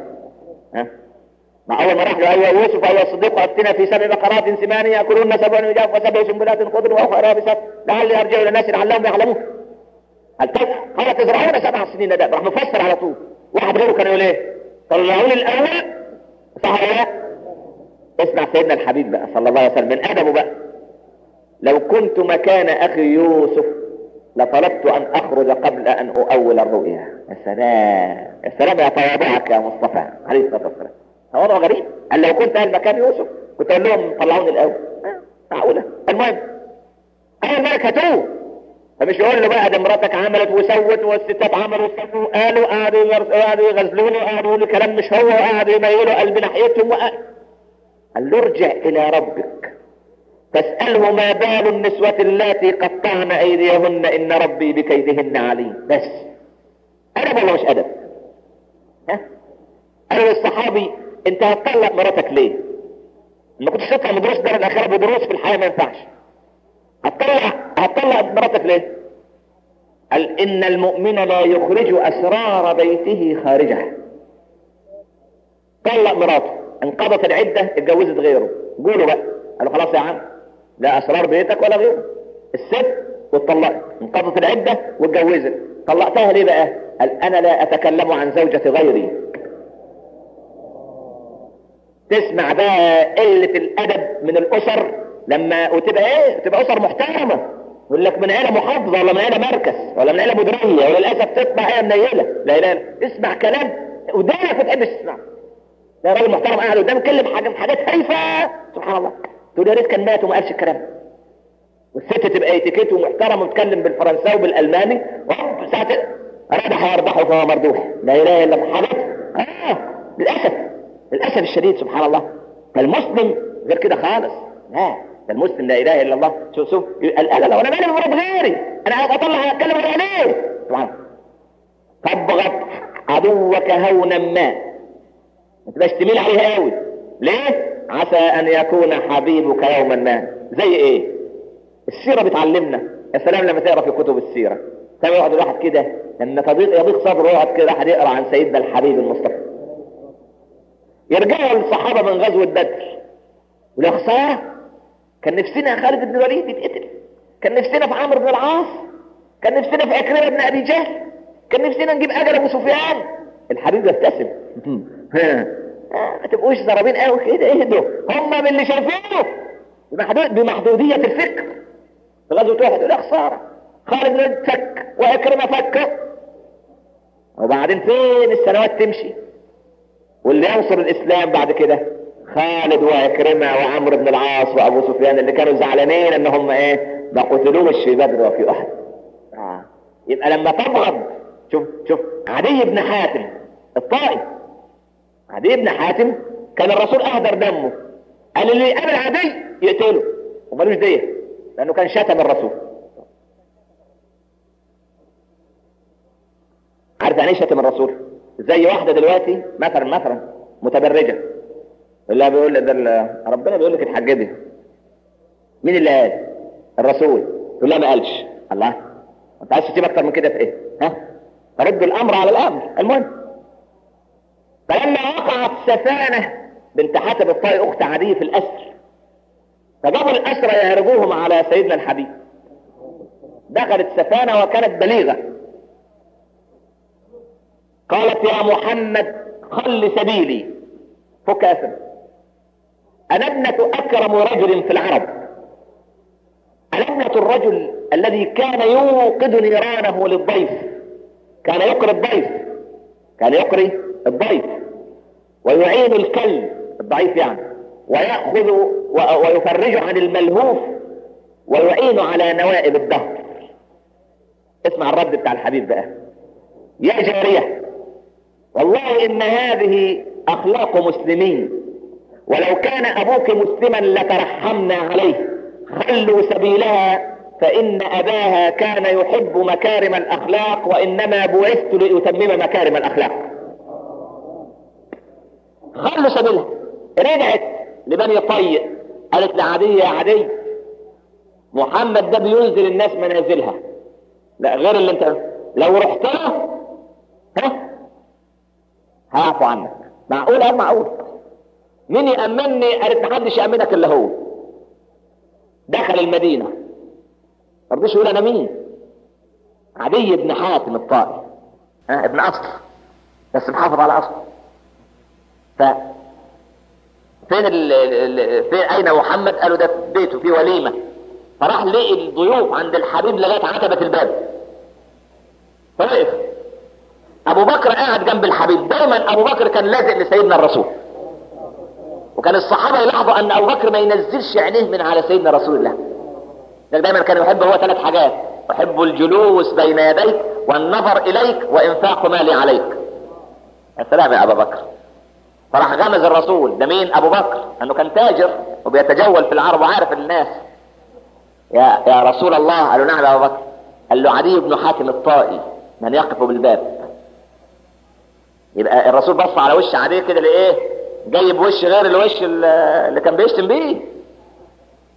مع أول ما راح له ايها يوسف ايها الصديق افتنا في سبع بقرات سمان يأكلون سبع وجاف وسبع سنبلات خضر وأخرى بسط لعلي ارجع إلى الناس لعلهم يعلمون. قال قال تزرعون سبع سنين ده راح مفسر على طول. واحد غيره كان يقول إيه؟ طلعوا لي الأول صح ولا لا؟ اسمع سيدنا الحبيب بقى صلى الله عليه وسلم. من ادبه بقى. لو كنت مكان أخي يوسف لطلبت أن أخرج قبل أن أؤول الرؤيا. يا سلام يا سلام يا تواضعك يا مصطفى. عليه الصلاة والسلام. تواضع غريب. قال لو كنت أهل مكان يوسف. كنت أقول لهم طلعوني الأول. معقولة؟ المهم أهل الملك هاتوه. فمش يقول له بقى ده مراتك عملت وسوت والستات عملوا وسووا قالوا قعدوا قعدوا يغزلوني وقعدوا يقولوا كلام مش هو وقعدوا يميلوا قلب ناحيتهم وقال قال له ارجع إلى ربك. فاسأله ما بال النسوة اللاتي قطعن أيديهن إن ربي بكيدهن عليم. بس. ادب ولا مش أدب. ها؟ قال للصحابي أنت هتطلق مراتك ليه؟ ما كنتش تطلع من دروس دار الأخرة بدروس في الحياة ما ينفعش. هتطلع هتطلع مراتك ليه؟ قال إن المؤمن لا يخرج أسرار بيته خارجة. طلق مراته. انقضت العدة اتجوزت غيره. قولوا بقى. قالوا خلاص يا عم. لا أسرار بيتك ولا غيره. الست واتطلقت انقضت العدة واتجوزت. طلقتها ليه بقى؟ قال أنا لا أتكلم عن زوجة غيري. تسمع بقى قلة الأدب من الأسر. لما وتبقى إيه؟ تبقى أسر محترمة. يقول لك من عيلة محافظة ولا من عيلة مركز ولا من عيلة مديريه وللأسف تسمع عيله منيله لا إله إلا اسمع كلام ودانك ما تحبش تسمع ده راجل محترم قاعد قدام كلم حاجة حاجات هايفة. سبحان الله. كان مات وما قالش الكلام. والست تبقى اتيكيت ومحترم وتتكلم بالفرنساوي وبالألماني. وهوب ساعه ردح يربح فهو مردوح لا إله إلا حاجات آه للأسف. للأسف الشديد سبحان الله. فالمسلم غير كده خالص. لا ده المسلم لا إله إلا الله. شوف شوف. أنا لو أنا مالي بمرض غيري أنا أطلع أتكلم عن عينيه سبحان طبغت عدوك هونا ما. ما تبقاش تميل عليه قوي ليه؟ عسى أن يكون حبيبك يوما ما. زي إيه؟ السيرة بتعلمنا. يا سلام لما تقرأ في كتب السيرة. تلاقي يقعد الواحد كده لما تضيق يضيق صدره يقعد كده واحد يقرأ عن سيدنا الحبيب المصطفى. يرجعوا الصحابه من غزوة بدر. ولا خساره كان نفسنا خالد بن الوليد يتقتل. كان نفسنا في عمرو بن العاص. كان نفسنا في عكرمه بن أبي جهل. كان نفسنا نجيب أجل ابو سفيان الحبيب يبتسم. ما تبقوش ضربين قوي كده. اهدوا هم اللي شايفينه بمحدود بمحدودية الفكر. في غزوة أحد يقول خسارة. خالد الوليد فك وعكرمه فك وبعدين فين السنوات تمشي؟ واللي ينصر الإسلام بعد كده؟ خالد وعكرمة وعمرو بن العاص وأبو سفيان اللي كانوا زعلانين ان هم إيه؟ ما قتلوش في بدر وفي أحد. آه. يبقى لما تبغض شوف شوف عدي بن حاتم الطائي. عدي بن حاتم كان الرسول أهدر دمه. قال اللي يقابل عدي يقتله ومالوش دية؟ لأنه كان شتم الرسول. عارف يعني إيه شتم الرسول؟ زي واحدة دلوقتي مثلا مثلا متبرجة. اللي بيقول ده ال- ربنا بيقول لك اتحجبي مين اللي قال؟ الرسول. تقول لا ما قالش. الله. أنت عايز تسيب أكتر من كده في إيه؟ ها؟ رد الأمر على الأمر. المهم. فلما وقعت سفانة بنت حاتم الطائي أخت عدي في الأسر. فجابوا الاسرى يهربوهم على سيدنا الحبيب. دخلت سفانة وكانت بليغة. قالت يا محمد خل سبيلي. فك أسد. أنا ابنة أكرم رجل في العرب. أنا ابنة الرجل الذي كان يوقد نيرانه للضيف. كان يقري الضيف. كان يقري الضيف ويعين الكلب الضعيف يعني. ويأخذ ويفرج عن الملهوف ويعين على نوائب الدهر. اسمع الرد بتاع الحبيب بقى يا جارية والله إن هذه أخلاق مسلمين. ولو كان أبوك مسلما لترحمنا عليه. خلوا سبيلها فإن أباها كان يحب مكارم الأخلاق وإنما بعثت لأتمم مكارم الأخلاق. خلوا سبيلها رجعت لبني طيء قالت لعدي يا عدي محمد ده بينزل الناس منازلها. لا غير اللي انت لو رحت له ها؟ هعفو عنك. معقول؟ آه معقول. مين يأمنني؟ قالت محدش يأمنك إلا هو. دخل المدينة. ما رضيش يقول أنا مين؟ عدي بن حاتم الطائي. ها ابن أصل. بس محافظ على أصله. ف فين ال... فين أين محمد؟ قالوا ده في بيته في وليمة. فراح لقي الضيوف عند الحبيب لغاية عتبة الباب. فوقف أبو بكر قاعد جنب الحبيب دايما أبو بكر كان لازق لسيدنا الرسول. وكان الصحابة يلاحظوا أن أبو بكر ما ينزلش عينيه من على سيدنا رسول الله. ده دايما كان يحب هو ثلاث حاجات. يحب الجلوس بين يديك والنظر إليك وإنفاق مالي عليك. يا سلام يا ابا بكر. فراح غمز الرسول. ده مين؟ أبو بكر. انه كان تاجر وبيتجول في العرب وعارف الناس. يا يا رسول الله. قالوا نعم يا أبو بكر. قال له عدي بن حاتم الطائي. من يقف بالباب. يبقى الرسول بص على وش عدي كده لإيه؟ جايب وش غير الوش اللي كان بيشتم بيه.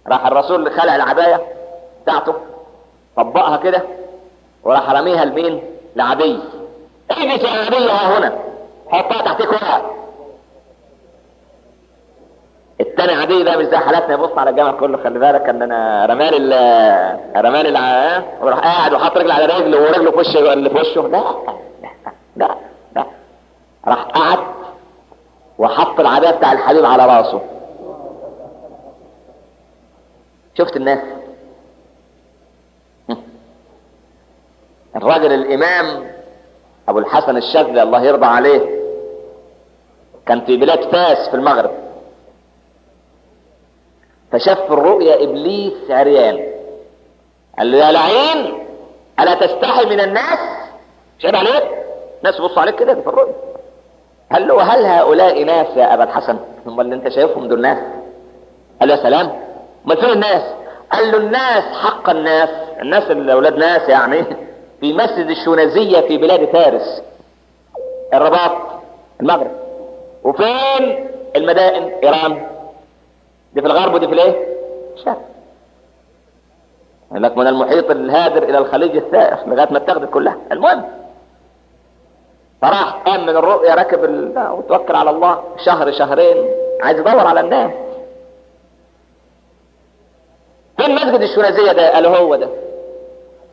راح الرسول خلع العباية بتاعته. طبقها كده. وراح رميها لمين؟ لعدي. اجلس يا عدي؟ ها هنا. حطها تحتك ورقه التاني عادي ده مش زي حالاتنا يبص على الجامع كله خلي بالك إن أنا رمالي ال رمالي الع وراح قاعد وحاط رجل على رجل ورجله في وشه اللي في وشه. لا لا راح قعد وحط العباية بتاع الحبيب على راسه. شفت الناس؟ الراجل الإمام أبو الحسن الشاذلي الله يرضى عليه كان في بلاد فاس في المغرب. فشاف الرؤيا إبليس عريان. قال له يا لعين ألا تستحي من الناس؟ شايف عليك ناس بصوا عليك كده في الرؤيا. قال له هل هؤلاء ناس يا أبا الحسن؟ هم اللي أنت شايفهم دول ناس. قال له يا سلام أمال فين الناس؟ قال له الناس حق الناس الناس اللي أولاد ناس يعني في مسجد الشونازية في بلاد فارس الرباط المغرب. وفين المدائن؟ إيران. دي في الغرب ودي في الايه؟ الشرق لك من المحيط الهادر إلى الخليج الثائر لغاية ما اتخذت كلها. المهم فراح قام من الرؤيا ركب ال... وتوكل على الله شهر شهرين. عايز يدور على الناس. فين مسجد الشونازية ده؟ قال هو ده.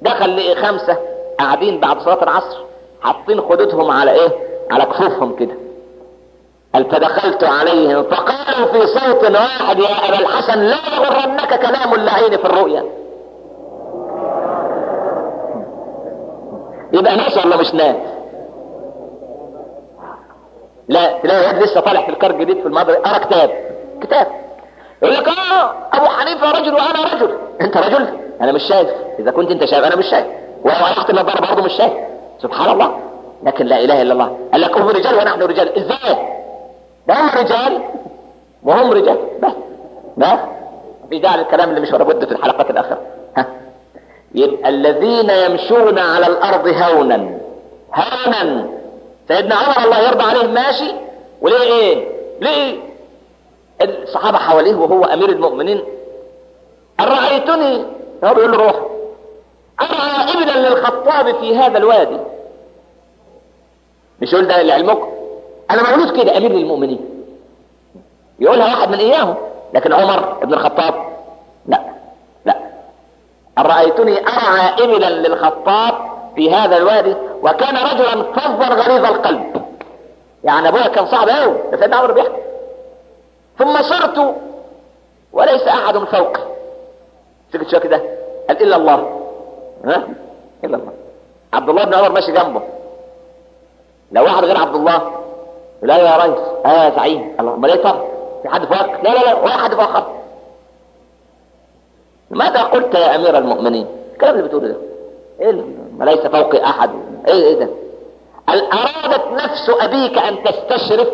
دخل لقي خمسة قاعدين بعد صلاة العصر حاطين خدودهم على إيه؟ على كفوفهم كده. قال فدخلت عليهم؟ فقالوا في صوت واحد يا أبا الحسن لا يغرنك كلام اللعين في الرؤيا. يبقى ناس ولا مش ناس. لا تلاقي واحد لسه طالع في الكار جديد في المدرسة. قرا كتاب. كتاب. يقول لك آه أبو حنيفة رجل وأنا رجل. أنت رجل؟ أنا مش شايف. إذا كنت أنت شايف أنا مش شايف. ولو تحت النظر برضه مش شايف. سبحان الله. لكن لا إله إلا الله. قال لك هم رجال ونحن رجال. إزاي؟ هم رجال وهم رجال. بس بس. في داعي الكلام اللي مش ولا بد في الحلقات الاخره ها. يبقى الذين يمشون على الأرض هونا هونا. سيدنا عمر الله يرضى عليه ماشي. وليه إيه؟ ليه؟ الصحابة حواليه وهو أمير المؤمنين. قال رأيتني هو بيقول له روح. ارعى ابنا للخطاب في هذا الوادي. مش يقول ده لعلمكم؟ أنا مولود كده أمير للمؤمنين. يقولها واحد من إياهم لكن عمر بن الخطاب لا لا. رأيتني ارعى إبلا للخطاب في هذا الوادي وكان رجلا فظا غليظ القلب. يعني أبويا كان صعب قوي ده سيدنا عمر بيحكي. ثم صرت وليس أحد فوقي سكت شوية كده قال إلا الله. ها؟ إلا الله. عبد الله بن عمر ماشي جنبه. لو واحد غير عبد الله. لا يا ريس آه يا زعيم الله أمال إيه في حد فوقك لا لا لا ولا حد خط ماذا قلت يا أمير المؤمنين؟ الكلام اللي بتقوله ده. إيه ليس فوقي أحد. إيه إيه ده؟ أرادت نفس أبيك أن تستشرف؟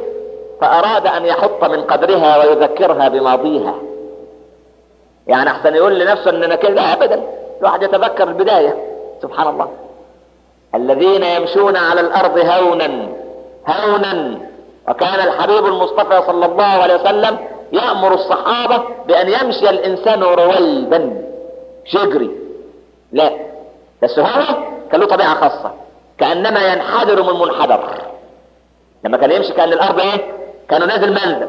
فأراد أن يحط من قدرها ويذكرها بماضيها. يعني أحسن يقول لنفسه إن أنا كده. ابدا. الواحد يتذكر البداية. سبحان الله. الذين يمشون على الأرض هونا هونا. وكان الحبيب المصطفى صلى الله عليه وسلم يأمر الصحابة بأن يمشي الإنسان رويدا شجري. لا بس هو كان له طبيعة خاصة كأنما ينحدر من منحدر. لما كان يمشي كأن الأرض إيه؟ كانوا نازل منزل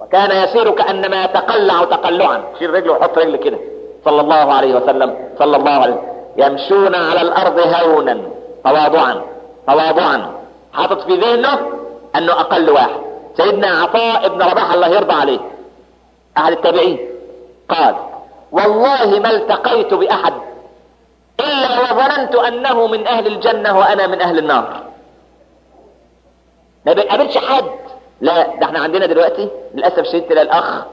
وكان يسير كأنما يتقلع تقلعا. يشيل رجله ويحط رجل كده. صلى الله عليه وسلم صلى الله عليه يمشون على الأرض هونا تواضعا تواضعا. حاطط في ذهنه أنه أقل واحد. سيدنا عطاء بن رباح الله يرضى عليه. أحد التابعين. قال والله ما التقيت بأحد إلا وظننت أنه من أهل الجنة وأنا من أهل النار. ما بيقابلش حد. لا ده إحنا عندنا دلوقتي للأسف شديد تلاقي الأخ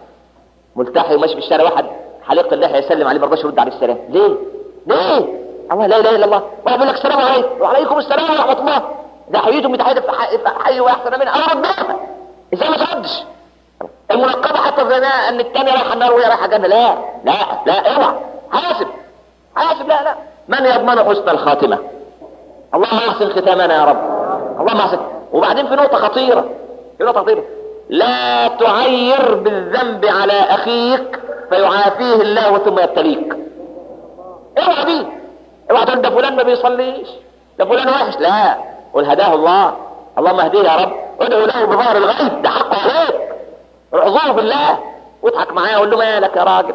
ملتحي وماشي في الشارع واحد حليقة اللحية يسلم عليه ما يرد عليه السلام. ليه؟ ليه؟ الله لا إله إلا الله. واحد يقول لك السلام عليكم وعليكم السلام ورحمة الله. ده حييتم بتحية في حي واحسن منها أو ربنا. إزاي ما تردش؟ المنقبة حتى زنا إن التانية رايحة النار وهي رايحة الجنة. لا لا لا اوعى. حاسب. حاسب. لا لا. من يضمن حسن الخاتمة؟ اللهم أحسن ختامنا يا رب. اللهم أحسن. وبعدين في نقطة خطيرة. في نقطة خطيرة. لا تعير بالذنب على أخيك فيعافيه الله ثم يبتليك. اوعى دي اوعى تقول ده فلان ما بيصليش. ده فلان وحش. لا. قل هداه الله. اللهم اهديه يا رب. ادعو له بظهر الغيب. ده حقه عليك. اعذره بالله. واضحك معاه وقول له مالك يا راجل.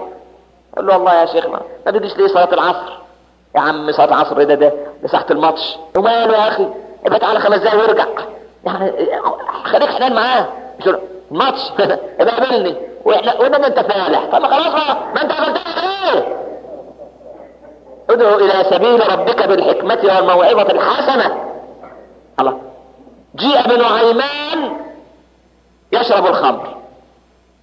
قول له والله يا شيخنا ما تجيش ليه صلاة العصر؟ يا عم صلاة العصر ده ده؟ ده ساعه الماتش. وماله يا أخي؟ ابقى تعالى خمس دقايق وارجع. يعني خليك حنان معاه. ماتش ابقى قابلني وإحنا وأنا انت فالح. طب خلاص ما انت عملت إيه ادعو إلى سبيل ربك بالحكمة والموعظة الحسنة. الله. جيء ابن عيمان يشرب الخمر.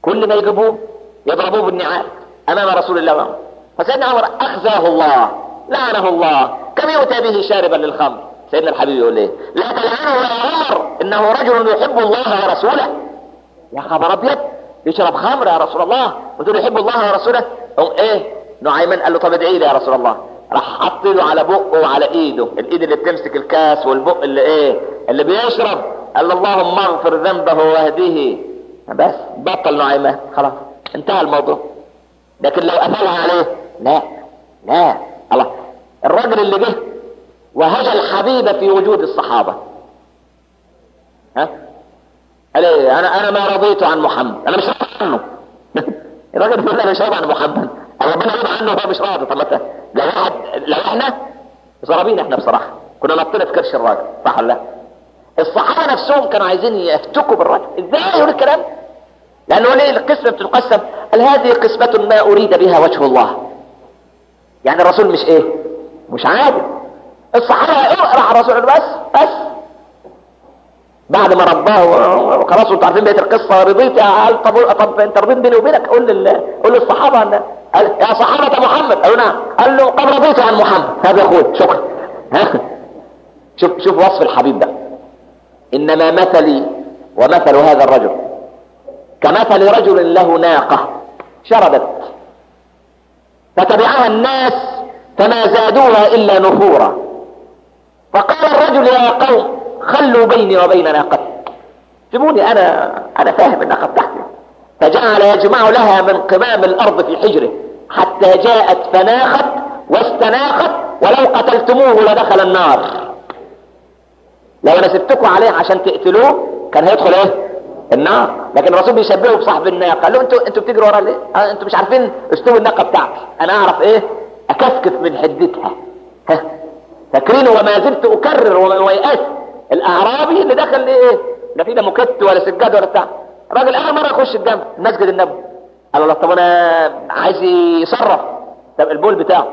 كل ما يجيبوه يضربوه بالنعال أمام رسول الله. فسيدنا عمر أخزاه الله لعنه الله. كم يؤتى به شاربا للخمر؟ سيدنا الحبيب يقول إيه؟ لا تلعنه يا عمر إنه رجل يحب الله ورسوله. يا خبر أبيض يشرب خمر يا رسول الله وتقول يحب الله ورسوله؟ أو إيه؟ نعيمان قال له طب ادعي لي يا رسول الله. راح حط له على بقه وعلى إيده. الإيد اللي بتمسك الكاس والبق اللي إيه؟ اللي بيشرب. قال له اللهم اغفر ذنبه واهديه بس بطل نعيمان خلاص. انتهى الموضوع. لكن لو قفلها عليه. لا. لا. الله. الراجل اللي جه وهجى الحبيب في وجود الصحابة. ها؟ قال إيه؟ أنا أنا ما رضيت عن محمد. أنا مش راضي عنه. الراجل بيقول أنا مش راضي عن محمد. ربنا راضي عنه وهو مش راضي. طب لو واحد لو إحنا ضربين إحنا بصراحة. كنا نطينا في كرش الراجل صح ولا لا؟ الصحابة نفسهم كانوا عايزين يفتكوا بالراجل. إزاي يقول الكلام؟ لأنه ليه القسمة بتنقسم قال هذه قسمة ما أريد بها وجه الله. يعني الرسول مش إيه؟ مش عادل. الصحابة راح الرسول بس بس. بعد ما رباه وخلاص أنتوا عارفين بقية القصة رضيت قال طب طب انت رضيت بيني وبينك؟ قول لل قول للصحابة أن قال يا صحابة محمد. قالوا نعم. قال له طب رضيت عن محمد. هذا يا أخوي شكرا. ها؟ شوف شوف وصف الحبيب ده. إنما مثلي ومثل هذا الرجل. كمثل رجل له ناقة شردت. فتبعها الناس فما زادوها إلا نفورا. فقال الرجل يا قوم خلوا بيني وبين ناقتي. سيبوني أنا أنا فاهم الناقه بتاعتي فجعل يجمع لها من قمام الأرض في حجره حتى جاءت فناخت واستناخت ولو قتلتموه لدخل النار. لو أنا سبتكم عليه عشان تقتلوه كان هيدخل إيه؟ النار. لكن الرسول بيشبهه بصاحب الناقة. قال له أنتوا أنتوا بتجروا ورا ليه؟ آه أنتوا مش عارفين اسلوب الناقة بتاعتي أنا أعرف إيه؟ أكفكف من حدتها. ها؟ فاكرين وما زلت أكرر وما يأس الأعرابي اللي دخل إيه لا في ده مكت ولا سجاد ولا بتاع. الراجل اول مرة يخش الجامع المسجد النبوي. قال له طب أنا عايز يصرف. طب البول بتاعه.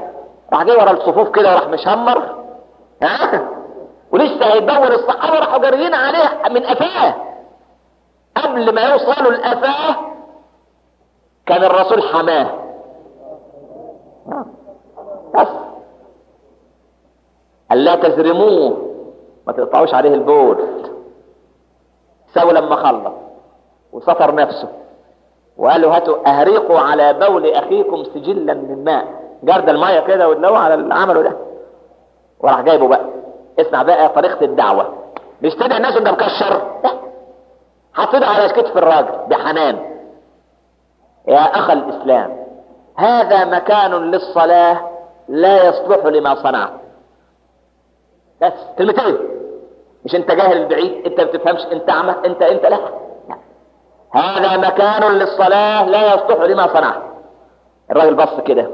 راح جاي ورا الصفوف كده وراح مشمر. ها؟ ولسه هيدور الصحابة راحوا جاريين عليه من قفاه. قبل ما يوصلوا لقفاه كان الرسول حماه. بس. قال لا تزرموه ما تقطعوش عليه البول. سوى لما خلص. وستر نفسه. وقالوا هاتوا أهريقوا على بول أخيكم سجلا من ماء. جرد المية كده ودلوا على اللي عمله ده. وراح جايبه بقى. اسمع بقى طريقة الدعوة. مش تدعي الناس انت مكشر. لا حطيت على كتف الراجل بحنان يا أخ الإسلام هذا مكان للصلاة لا يصلح لما صنعت. بس كلمتين. مش أنت جاهل البعيد أنت ما بتفهمش أنت اعمى أنت أنت لا. هذا مكان للصلاة لا يصلح لما صنعت الراجل بص كده.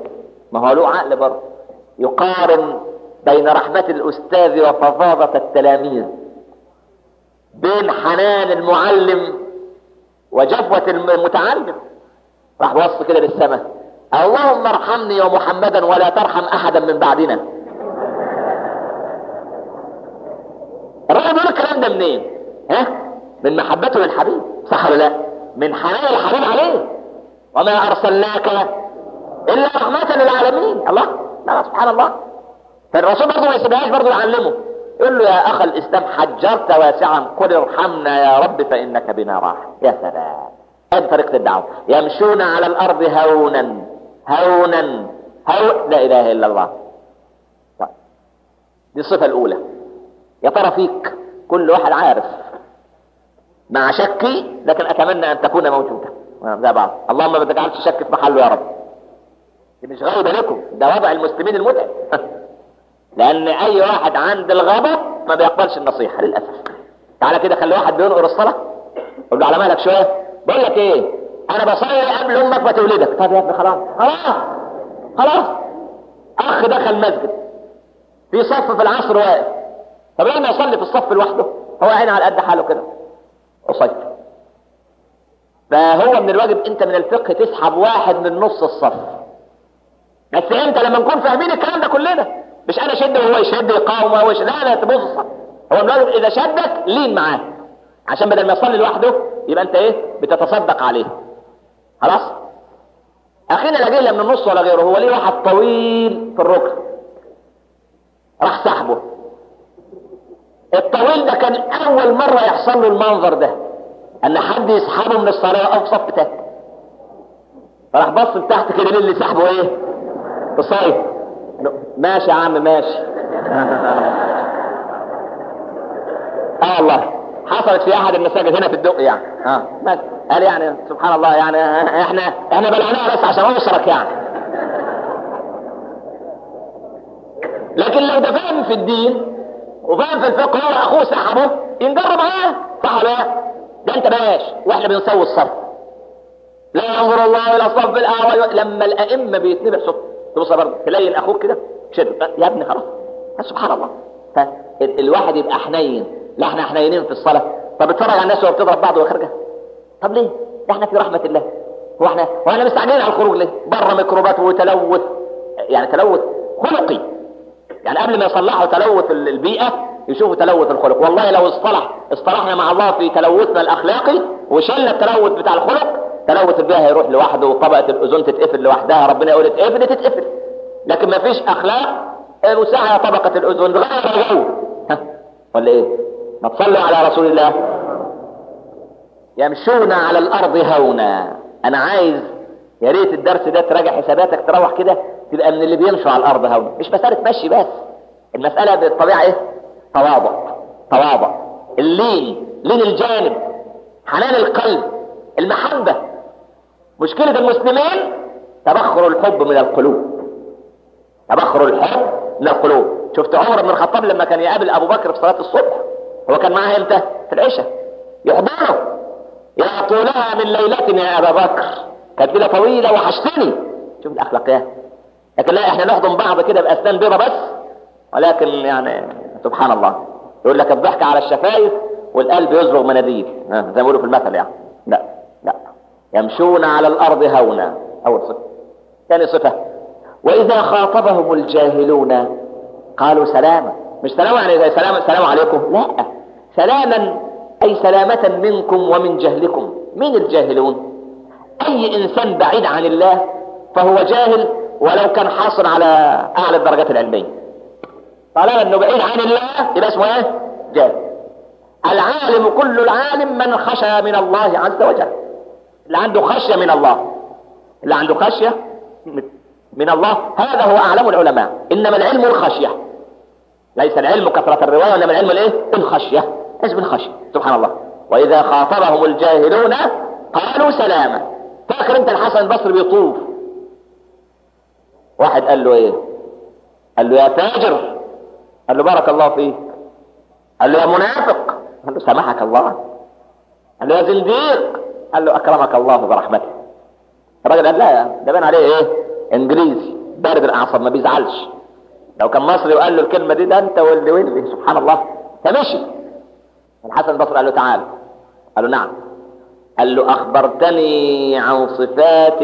ما هو له عقل برضه. يقارن بين رحمة الأستاذ وفظاظة التلاميذ. بين حنان المعلم وجفوة المتعلم. راح بص كده للسماء اللهم ارحمني ومحمدا ولا ترحم أحدا من بعدنا. الراجل بيقول الكلام ده منين؟ ها؟ من محبته للحبيب. صح ولا لا؟ من حنان الحبيب عليه. وما أرسلناك إلا رحمة للعالمين. الله؟ لا سبحان الله فالرسول برضه ما يسيبهاش برضه يعلمه. يقول له يا اخ الإسلام حجرت واسعا. قل ارحمنا يا رب فإنك بنا راحم. يا سلام. هذه طريقة الدعوة. يمشون على الأرض هونا. هونا. هون لا إله إلا الله. طيب. دي الصفة الأولى. يا ترى فيك. كل واحد عارف. مع شكي لكن أتمنى أن تكون موجودة. زي بعض اللهم ما تجعلش شك في محله يا رب. دي مش غيبة لكم. ده وضع المسلمين المتعب. لأن أي واحد عند الغضب ما بيقبلش النصيحة للأسف. تعالى كده خلي واحد بينقر الصلاة. قول له على مالك شوية. بقول لك إيه؟ أنا بصلي قبل أمك ما تولدك طب يا ابني خلاص. خلاص. خلاص. أخ دخل مسجد. في صف في العصر واقف. طب لما يصلي في الصف لوحده. هو عين على قد حاله كده. قصير فهو من الواجب أنت من الفقه تسحب واحد من نص الصف. بس أنت لما نكون فاهمين الكلام ده كلنا مش أنا شد وهو يشد يقاوم وهو يشد. لا لا تبص. هو من الواجب إذا شدك لين معاه. عشان بدل ما يصلي لوحده يبقى أنت إيه؟ بتتصدق عليه. خلاص؟ أخينا لا جاي لا من النص ولا غيره. هو ليه واحد طويل في الركن. راح سحبه الطويل ده كان أول مرة يحصل له المنظر ده إن حد يسحبه من الصلاة أو صف تحت فراح بص لتحت كده اللي سحبه إيه؟ قصير. ماشي يا عم ماشي. آه والله. حصلت في أحد المساجد هنا في الدق يعني. آه. قال يعني سبحان الله يعني إحنا إحنا بلعناها بس عشان اوصلك يعني. لكن لو ده في الدين وفاهم في الفقه هو أخوه سحبه ينجر معاه. صح ولا لا؟ ده أنت باش. وإحنا بنسوي الصف لا ينظر الله إلى الصف الاعلى لما الأئمة بيتنبح صوت تبص برضه. تلاقي أخوك كده. شد. يا ابني خلاص. سبحان الله. فالواحد يبقى حنين. لا إحنا حنينين في الصلاة. طب اتفرج على الناس وهي بتضرب بعض وخارجة. طب ليه؟ ده إحنا في رحمة الله. هو إحنا هو إحنا مستعجلين على الخروج ليه؟ بره ميكروبات وتلوث. يعني تلوث خلقي. يعني قبل ما يصلحوا تلوث البيئة يشوفوا تلوث الخلق. والله لو اصطلح اصطلحنا مع الله في تلوثنا الأخلاقي وشلنا التلوث بتاع الخلق تلوث البيئة هيروح لوحده وطبقة الاوزون تتقفل لوحدها ربنا يقول اتقفل تتقفل. لكن ما فيش أخلاق مساعدة طبقة الاوزون غير الجو ولا إيه؟ ما تصلوا على رسول الله. يمشون على الأرض هونا. أنا عايز يا ريت الدرس ده تراجع حساباتك تروح كده تبقى من اللي بيمشوا على الأرض هونا مش مسألة مشي بس. المسألة بالطبيعة إيه؟ تواضع. تواضع. اللين. لين الجانب. حنان القلب. المحبة. مشكلة المسلمين؟ تبخر الحب من القلوب. تبخر الحب من القلوب. شفت عمر بن الخطاب لما كان يقابل أبو بكر في صلاة الصبح؟ هو كان معاه إمتى؟ في العشاء. يحضره. يا طولها من ليلتنا يا أبا بكر. كانت ليلة طويلة وحشتني. شوف الأخلاقيات. لكن لا إحنا نحضن بعض كده بأسنان بيضة بس ولكن يعني سبحان الله. يقول لك الضحك على الشفايف والقلب يزرغ مناديل زي ما بيقولوا في المثل يعني. لا لا. يمشون على الأرض هونا. أول صفة. ثاني صفة. وإذا خاطبهم الجاهلون قالوا سلاما. مش سلام يعني زي سلام السلام عليكم. لا. سلاما أي سلامة منكم ومن جهلكم. مين الجاهلون؟ أي إنسان بعيد عن الله فهو جاهل ولو كان حاصل على أعلى الدرجات العلمية. طالما إنه بعيد عن الله يبقى اسمه إيه؟ جاهل. العالم كل العالم من خشى من الله عز وجل. اللي عنده خشية من الله. اللي عنده خشية من الله هذا هو أعلم العلماء. إنما العلم الخشية. ليس العلم كثرة الرواية انما العلم الإيه؟ الخشية. اسم الخشية سبحان الله. وإذا خاطبهم الجاهلون قالوا سلاما. فاكر أنت الحسن البصري بيطوف؟ واحد قال له إيه قال له يا تاجر قال له بارك الله فيك قال له يا منافق قال له سامحك الله قال له يا زنديق قال له اكرمك الله برحمته الراجل قال لا ده بان عليه إيه انجليزي بارد الاعصاب ما بيزعلش لو كان مصري وقال له الكلمة دي ده انت واللي واللي سبحان الله فمشي الحسن البصري قال له تعال قال له نعم قال له اخبرتني عن صفات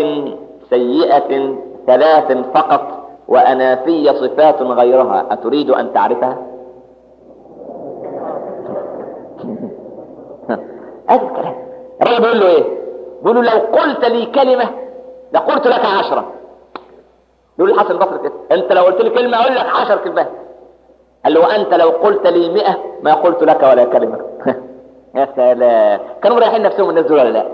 سيئه ثلاث فقط وأنا في صفات غيرها. أتريد أن تعرفها؟ الكلام الراجل بيقول له إيه؟ بيقول له لو قلت لي كلمة لقلت لك عشرة. يقول الحسن البصري كده. أنت لو قلت لي كلمة أقول لك عشر كلمات. قال له وأنت لو قلت لي مئة ما قلت لك ولا كلمة. يا سلام. كانوا رايحين نفسهم الناس دول ولا لا؟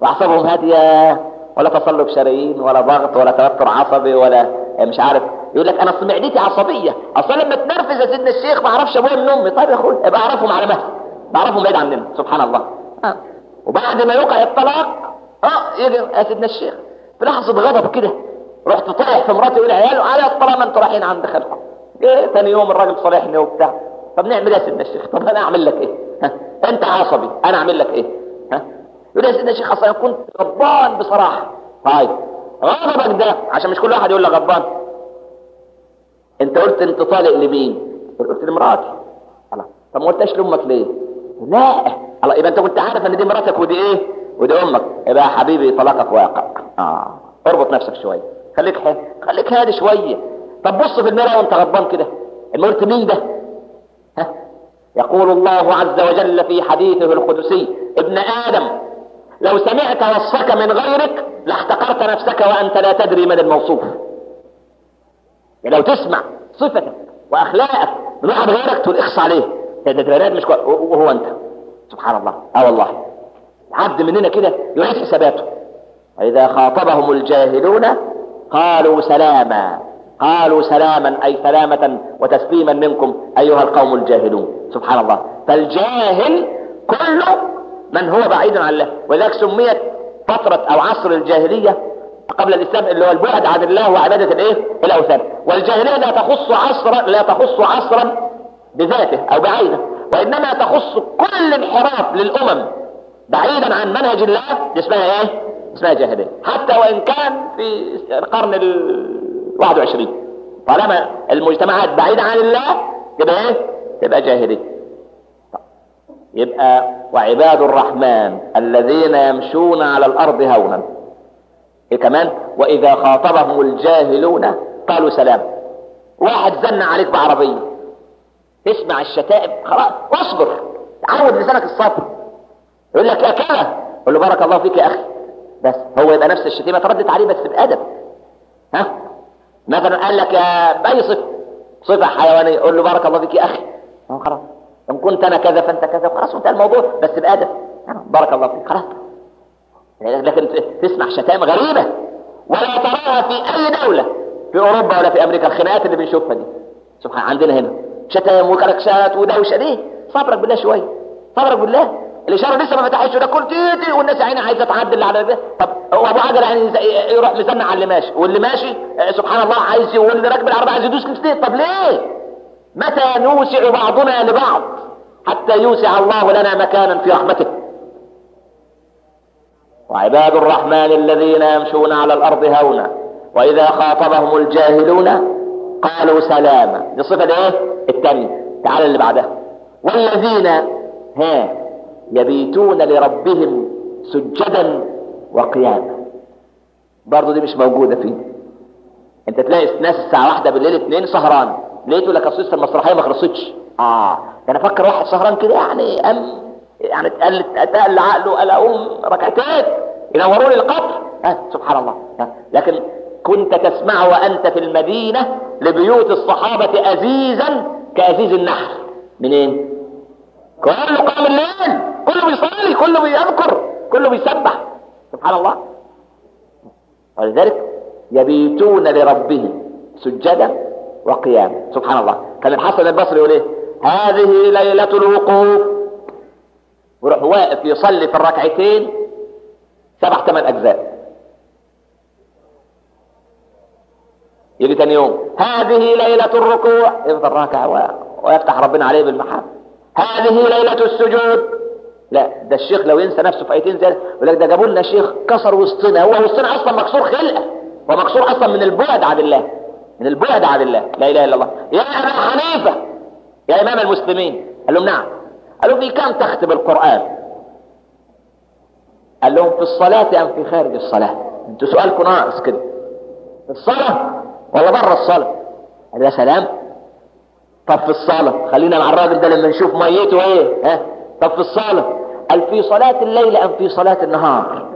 وأعصابهم هادية. ولا تصلب شرايين ولا ضغط ولا توتر عصبي ولا مش عارف. يقول لك أنا اصل معدتي عصبية. أصل لما اتنرفز يا سيدنا الشيخ ما أعرفش أبويا من أمي. طيب يا أخويا ابقى أعرفهم على مهل بعرفهم بعيد عننا سبحان الله. آه. وبعد ما يوقع الطلاق آه يجي يا سيدنا الشيخ في لحظة غضب كده. رحت طايح في مراتي والعيال على طالما أنتوا رايحين عند خالكم إيه تاني يوم الراجل صالحني وبتاع. طب نعمل إيه يا سيدنا الشيخ؟ طب أنا أعمل لك إيه؟ ها؟ أنت عصبي أنا أعمل لك إيه؟ ها؟ يقول يا سيدنا الشيخ أصلا كنت غضبان بصراحة. طيب غضبك ده عشان مش كل واحد يقول لك غضبان. أنت قلت أنت طالق لمين؟ قلت لمراتي. خلاص طب ما قلتش لأمك ليه؟ لا. الله يبقى أنت كنت عارف إن دي مراتك ودي إيه؟ ودي أمك. يبقى يا حبيبي طلاقك واقع. آه. اربط نفسك شوية. خليك حي. خليك هادي شوية. طب بص في المرأة وأنت غضبان كده. المرت مين ده؟ ها؟ يقول الله عز وجل في حديثه القدسي ابن آدم. لو سمعت وصفك من غيرك لاحتقرت نفسك وأنت لا تدري من الموصوف. لو تسمع صفتك وأخلاقك من واحد غيرك تقول اخص عليه. ده ده مش وهو أنت. سبحان الله. آه والله. عبد مننا كده يعيد حساباته. واذا خاطبهم الجاهلون قالوا سلاما. قالوا سلاما أي سلامة وتسليما منكم أيها القوم الجاهلون. سبحان الله. فالجاهل كله من هو بعيد عن الله. ولذلك سميت فترة أو عصر الجاهلية قبل الإسلام اللي هو البعد عن الله وعبادة الإيه؟ الأوثان. والجاهلية لا تخص عصرا لا تخص عصرا بذاته أو بعينه وإنما تخص كل انحراف للأمم بعيدا عن منهج الله اسمها إيه؟ اسمها جاهلية. حتى وإن كان في القرن ال 21 طالما المجتمعات بعيدة عن الله يبقى إيه؟ تبقى جاهلية. يبقى وعباد الرحمن الذين يمشون على الأرض هونا. إيه كمان؟ وإذا خاطبهم الجاهلون قالوا سلام. واحد زن عليك بعربية. تسمع الشتائم خلاص اصبر عود لسانك الصبر. يقول لك يا كذا قول له بارك الله فيك يا أخي. بس هو يبقى نفس الشتيمة تردد عليه بس بأدب. ها؟ مثلا قال لك يا باي صفة صفة حيوانية. قول له بارك الله فيك يا أخي. هو خلاص. إن كنت أنا كذا فأنت كذا. خلاص انتهى الموضوع. بس بأدب. بارك الله فيك. خلاص. لكن تسمع شتائم غريبة. ولا تراها في أي دولة. في أوروبا ولا في أمريكا. الخناقات اللي بنشوفها دي. سبحان عندنا هنا. شتائم وكركشات ودوشة. دي صبرك بالله شوية صبرك بالله. الإشارة لسه ما فتحتش. ده كل تيتي والناس عينها عايزة تعدل على ده. طب هو أبو عجل يعني يروح مزنع على اللي ماشي. واللي ماشي سبحان الله عايز واللي راكب العربية عايز يدوس كتير طب ليه؟ متى نوسع بعضنا لبعض حتى يوسع الله لنا مكانا في رحمته. وعباد الرحمن الذين يمشون على الأرض هونا وإذا خاطبهم الجاهلون قالوا سلاما دي صفة إيه؟ الثانية تعال اللي بعدها. والذين ها يبيتون لربهم سجدا وقياما. برضه دي مش موجودة فيه. أنت تلاقي ناس الساعة واحدة بالليل اتنين سهران. لقيته لك اصل المسرحية ما خلصتش؟ آه ده أنا فكر واحد سهران كده يعني ام يعني اتقل اتقل عقله قال أقوم ركعتين ينوروا لي القبر آه سبحان الله. آه. لكن كنت تسمع وأنت في المدينة لبيوت الصحابة ازيزا كأزيز النحل منين؟ كله قام الليل كله بيصلي كله بيذكر كله بيسبح. سبحان الله. ولذلك يبيتون لربهم سجدا وقياما سبحان الله. كان الحسن البصري يقول إيه؟ هذه ليلة الوقوف. ويروح واقف يصلي في الركعتين سبع ثمان أجزاء. يجي تاني يوم. هذه ليلة الركوع. يفضل راكع ويفتح ربنا عليه بالمحاب. هذه ليلة السجود. لا ده الشيخ لو ينسى نفسه في ايتين زي يقول لك ده جابوا لنا شيخ كسر وسطنا. هو وسطنا أصلا مكسور خلقة. هو مكسور أصلا من البعد عن الله. من البعد عن الله. لا إله إلا الله. يا أبا حنيفة. يا إمام المسلمين. قال لهم نعم. قال لهم في كم تختم القرآن؟ قال لهم في الصلاة أم في خارج الصلاة؟ أنتوا سؤالكم ناقص كده. في الصلاة ولا بره الصلاة؟ قال يا سلام. طب في الصلاة. خلينا مع الراجل ده لما نشوف ميته إيه؟ ها؟ طب في الصلاة. قال في صلاة الليل أم في صلاة النهار؟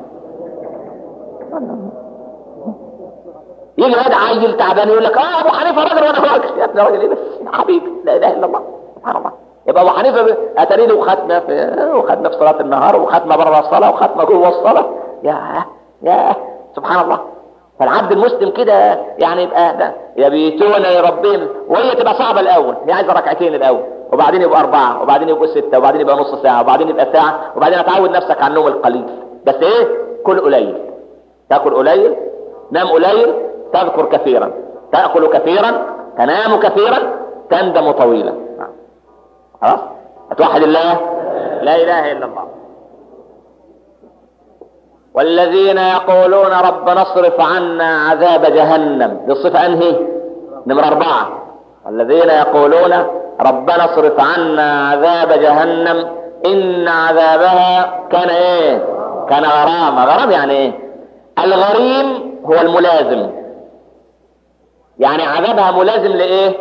يجي هذا عيل تعبان يقول لك آه أبو حنيفة راجل وأنا راجل. يا ابني راجل إيه بس حبيبي لا إله إلا الله سبحان الله. يبقى أبو حنيفة اتاري له وختمه في وختمه في صلاة النهار وختمه بره الصلاة وختمه جوه الصلاة. يا يا سبحان الله. فالعبد المسلم كده يعني يبقى ده يبيتون لربهم وهي تبقى صعبة الأول هي عايزة ركعتين الأول وبعدين يبقى أربعة وبعدين يبقى ستة وبعدين يبقى نص ساعة وبعدين يبقى ساعة وبعدين تعود نفسك على النوم القليل. بس إيه؟ كل قليل. تاكل قليل نام قليل تذكر كثيرا. تأكل كثيرا تنام كثيرا تندم طويلا. خلاص؟ هتوحد الله؟ لا إله إلا الله. والذين يقولون ربنا اصرف عنا عذاب جهنم. دي الصفة أنهي؟ نمرة أربعة. الذين يقولون ربنا اصرف عنا عذاب جهنم. إن عذابها كان إيه؟ كان غرامة غرام يعني إيه؟ الغريم هو الملازم. يعني عذابها ملازم لإيه؟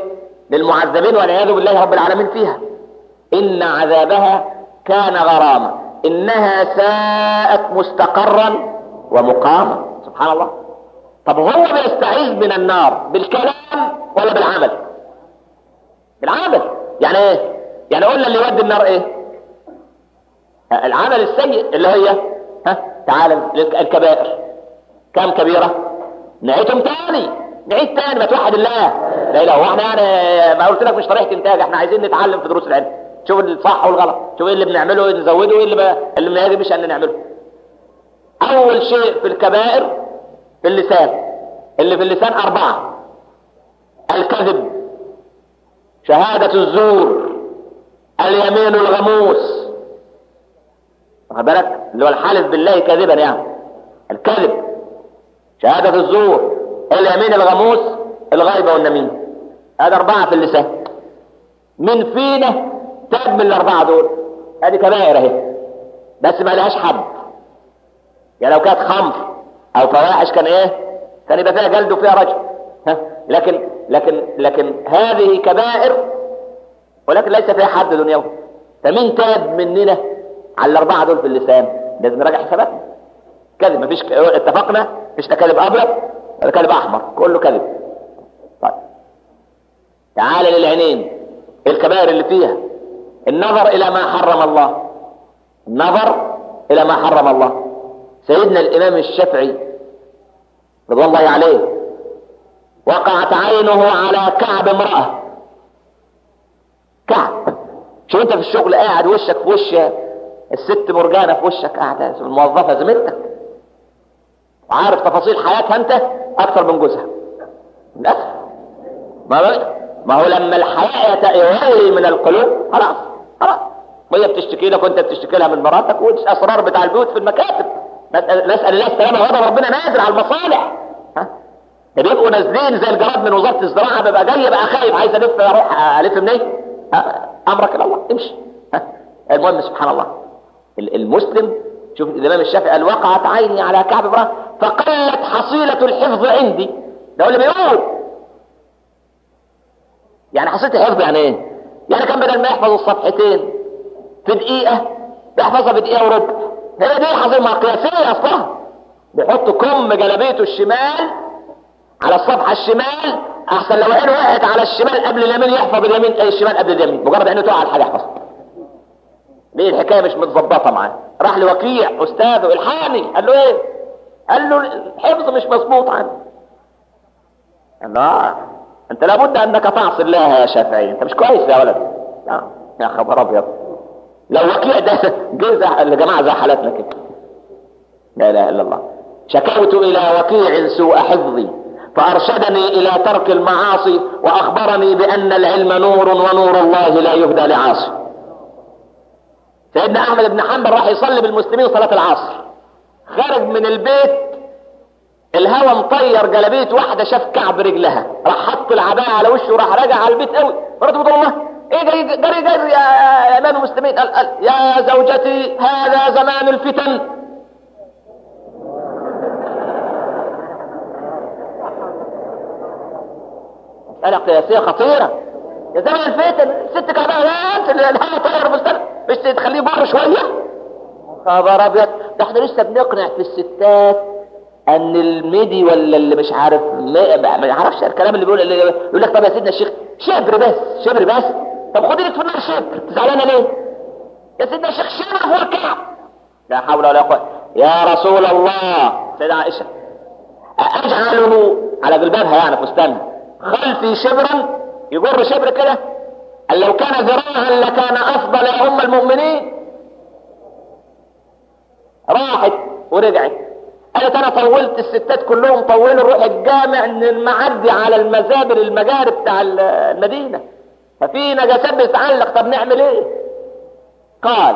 للمعذبين والعياذ بالله رب العالمين فيها. إن عذابها كان غرامة إنها ساءت مستقرا ومقاما. سبحان الله. طب هو بيستعيذ من النار بالكلام ولا بالعمل؟ بالعمل. يعني إيه؟ يعني قلنا اللي يودي النار إيه؟ العمل السيء اللي هي ها؟ تعالى الكبائر. كم كبيرة؟ نعيدهم تاني. نعيد تاني ما توحد الله. لا إله هو إحنا يعني ما قلت لك مش طريقة إنتاج. إحنا عايزين نتعلم في دروس العلم. شوف الصح والغلط. شوف إيه اللي بنعمله إيه نزوده إيه اللي ما اللي يجبش إن نعمله. أول شيء في الكبائر في اللسان. اللي في اللسان أربعة. الكذب. شهادة الزور. اليمين الغموس. واخد بالك؟ اللي هو الحلف بالله كذبا يعني. الكذب. شهادة الزور. اليمين الغموس الغيبة والنميمة هذا أربعة في اللسان. من فينا تاب من الأربعة دول. هذه كبائر أهي. بس ما لهاش حد. يعني لو كانت خمر أو فواحش كان إيه؟ كان يبقى فيها جلد وفيها رجل. ها؟ لكن لكن لكن هذه كبائر ولكن ليس فيها حد دنيوي فمين تاب مننا على الأربعة دول في اللسان. لازم نراجع حساباتنا. كذب مفيش اتفقنا؟ مفيش كذب أبيض ولا كذب أحمر كله كذب. طيب. تعال للعينين الكبائر اللي فيها. النظر إلى ما حرم الله. النظر إلى ما حرم الله. سيدنا الإمام الشافعي رضوان الله عليه وقعت عينه على كعب امرأة. كعب. شو أنت في الشغل قاعد وشك في وش الست مرجانة في وشك قاعدة الموظفة زميلتك. وعارف تفاصيل حياتها أنت؟ أكثر من جوزها. للاسف ما ما هو لما الحياة يولي من القلوب خلاص خلاص. وهي بتشتكي لك وأنت بتشتكي لها من مراتك والاسرار بتاع البيوت في المكاتب. نسأل الله السلامة وغضب ربنا نازل على المصالح. ها؟ ده بيبقوا نازلين زي الجراد من وزارة الزراعة ببقى جاي بقى خايف عايز ألف أروح ألف منين؟ أمرك إلى الله. امشي. المهم سبحان الله المسلم شوف الإمام الشافعي قال وقعت عيني على كعب امراه فقلت حصيلة الحفظ عندي. ده هو اللي بيقول. يعني حصيلة الحفظ يعني إيه؟ يعني كان بدل ما يحفظ الصفحتين في دقيقة بيحفظها في دقيقه وربع هي دي حصيله قياسية أصلا بيحط كم جلابيته الشمال على الصفحة الشمال أحسن لو عينه وقعت على الشمال قبل اليمين يحفظ اليمين الشمال قبل اليمين؟ مجرد عينه تقع على الحاجة يحفظها. ليه الحكاية مش متظبطة معاه راح لوكيع أستاذه الحاني قال له إيه؟ قال له الحفظ مش مظبوط عنه قال له أنت لابد أنك تعصي الله يا شافعي أنت مش كويس يا ولد. لا يا خبر أبيض. لو وكيع ده جه الجماعة زي حالاتنا كده. لا إله إلا الله. شكوت إلى وكيع سوء حفظي فأرشدني إلى ترك المعاصي وأخبرني بأن العلم نور ونور الله لا يهدى لعاصي. سيدنا أحمد بن حنبل راح يصلي بالمسلمين صلاة العصر. خرج من البيت الهوى مطير جلبية واحدة شاف كعب رجلها. راح حط العباية على وشه وراح راجع على البيت قوي مراته بتقول الله إيه جري جري جري يا أمام المسلمين؟ قال, قال يا زوجتي هذا زمان الفتن. مسألة قياسية خطيرة. يا زمان الفتن ست كعبات الهوى طير مستنى مش تخليه بره شوية؟ خبر أبيض. ده إحنا لسه بنقنع في الستات أن الميدي ولا اللي مش عارف ما, يعرفش الكلام اللي بيقول اللي يقول لك طب يا سيدنا الشيخ شبر بس شبر بس. طب خدي لك في النار شبر. زعلانة ليه؟ يا سيدنا الشيخ شبر فوق الكعب لا حول ولا قوة. يا رسول الله سيدة عائشة أجعله على جلبابها يعني فستانها خلفي شبرا يجر شبر كده قال لو كان ذراعا لكان أفضل يا أم المؤمنين. راحت ورجعت. قالت أنا طولت الستات كلهم طولوا نروح الجامع نعدي على المزابر المجاري بتاع المدينة. ففي نجاسات بتتعلق طب نعمل إيه؟ قال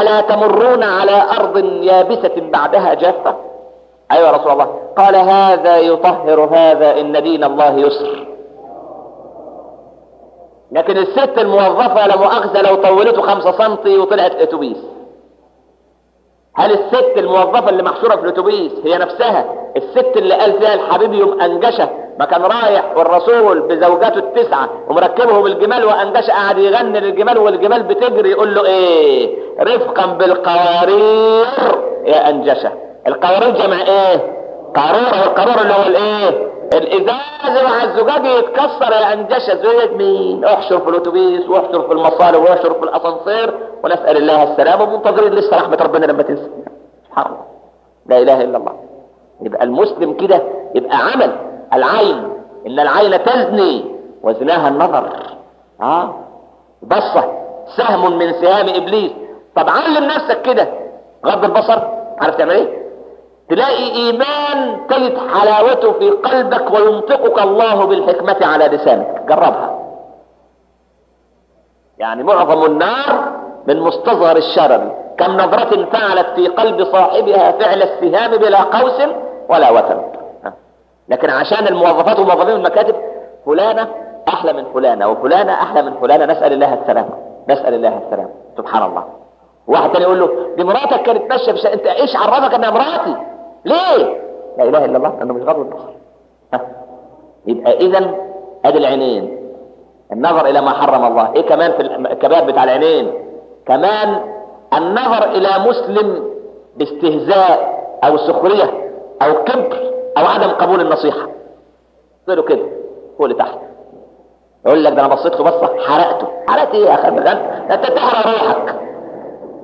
ألا تمرون على أرض يابسة بعدها جافة؟ أيوه يا رسول الله. قال هذا يطهر هذا إن دين الله يسر. لكن الست الموظفة لا مؤاخذة لو طولته خمسة سنتي وطلعت أتوبيس. هل الست الموظفة اللي محشورة في الأتوبيس هي نفسها؟ الست اللي قال فيها الحبيب يوم أنجشة ما كان رايح والرسول بزوجاته التسعة ومركبهم الجمال وأنجشة قاعد يغني للجمال والجمال بتجري يقول له إيه؟ رفقا بالقوارير يا أنجشة. القوارير جمع إيه؟ قارورة والقارورة اللي هو الإيه؟ الازاز مع الزجاج يتكسر يا انجشه زوجة مين؟ احشر في الأتوبيس واحشر في المصالح واحشر في الأسانسير ونسأل الله السلامة ومنتظرين لسه رحمة ربنا لما تنسى. سبحان الله. لا إله إلا الله. يبقى المسلم كده يبقى عمل. العين. إن العين تزني وزناها النظر. آه. بصة. سهم من سهام إبليس. طب علم نفسك كده. غض البصر. عارف تعمل إيه؟ تلاقي إيمان تجد حلاوته في قلبك وينطقك الله بالحكمة على لسانك. جربها. يعني معظم النار من مستصغر الشرر. كم نظرة فعلت في قلب صاحبها فعل السهام بلا قوس ولا وتن لكن عشان الموظفات وموظفين المكاتب فلانة أحلى من فلانة وفلانة أحلى من فلانة. نسأل الله السلامة. نسأل الله السلامة. سبحان الله. واحد تاني يقول له دي مراتك كانت ماشية في انت إيش عرفك إنها مراتي؟ ليه؟ لا إله إلا الله انه مش غض البصر. يبقى اذا أدي العينين. النظر إلى ما حرم الله. إيه كمان في الكباب بتاع العينين؟ كمان النظر إلى مسلم باستهزاء أو سخرية أو كبر أو عدم قبول النصيحة. له كده فوق لتحت. يقول لك ده أنا بصيت له بصة حرقته. حرقت إيه يا أخي؟ ده أنت تحرق روحك.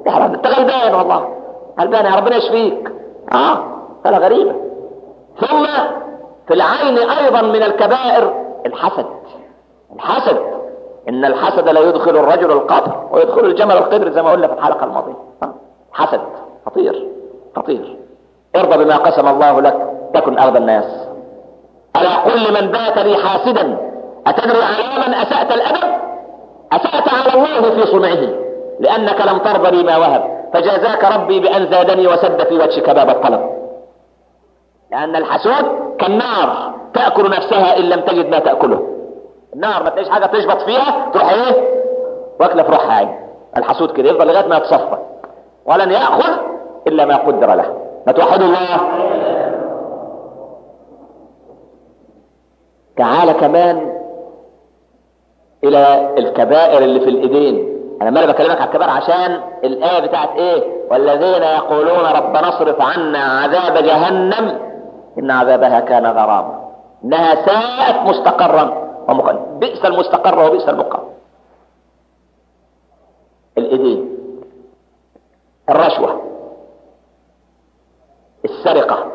تحرق أنت غلبان والله. غلبان يا ربنا يشفيك. آه. مسألة غريبة. ثم في العين أيضا من الكبائر الحسد. الحسد. إن الحسد لا يدخل الرجل القبر ويدخل الجمل القبر زي ما قلنا في الحلقة الماضية. حسد. خطير. خطير. ارضى بما قسم الله لك تكن اغبى الناس. ألا قل لمن بات لي حاسدا أتدري على من أسأت الأدب؟ أسأت على الله في صنعه لأنك لم ترضى لي ما وهب فجازاك ربي بأن زادني وسد في وجهك باب الطلب. لأن الحسود كالنار تأكل نفسها إن لم تجد ما تأكله. النار ما تلاقيش حاجة تشبط فيها تروح إيه؟ واكلة في روحها عين. الحسود كده يفضل لغاية ما يتصفى. ولن يأخذ إلا ما قدر له. ما توحدوا الله؟ تعال كمان إلى الكبائر اللي في الإيدين. أنا ما بكلمك على الكبائر عشان الآية بتاعت إيه؟ والذين يقولون ربنا اصرف عنا عذاب جهنم. إن عذابها كان غراما. انها ساءت مستقرا ومقام بئس المستقر وبئس المقام. الايدين الرشوة السرقة.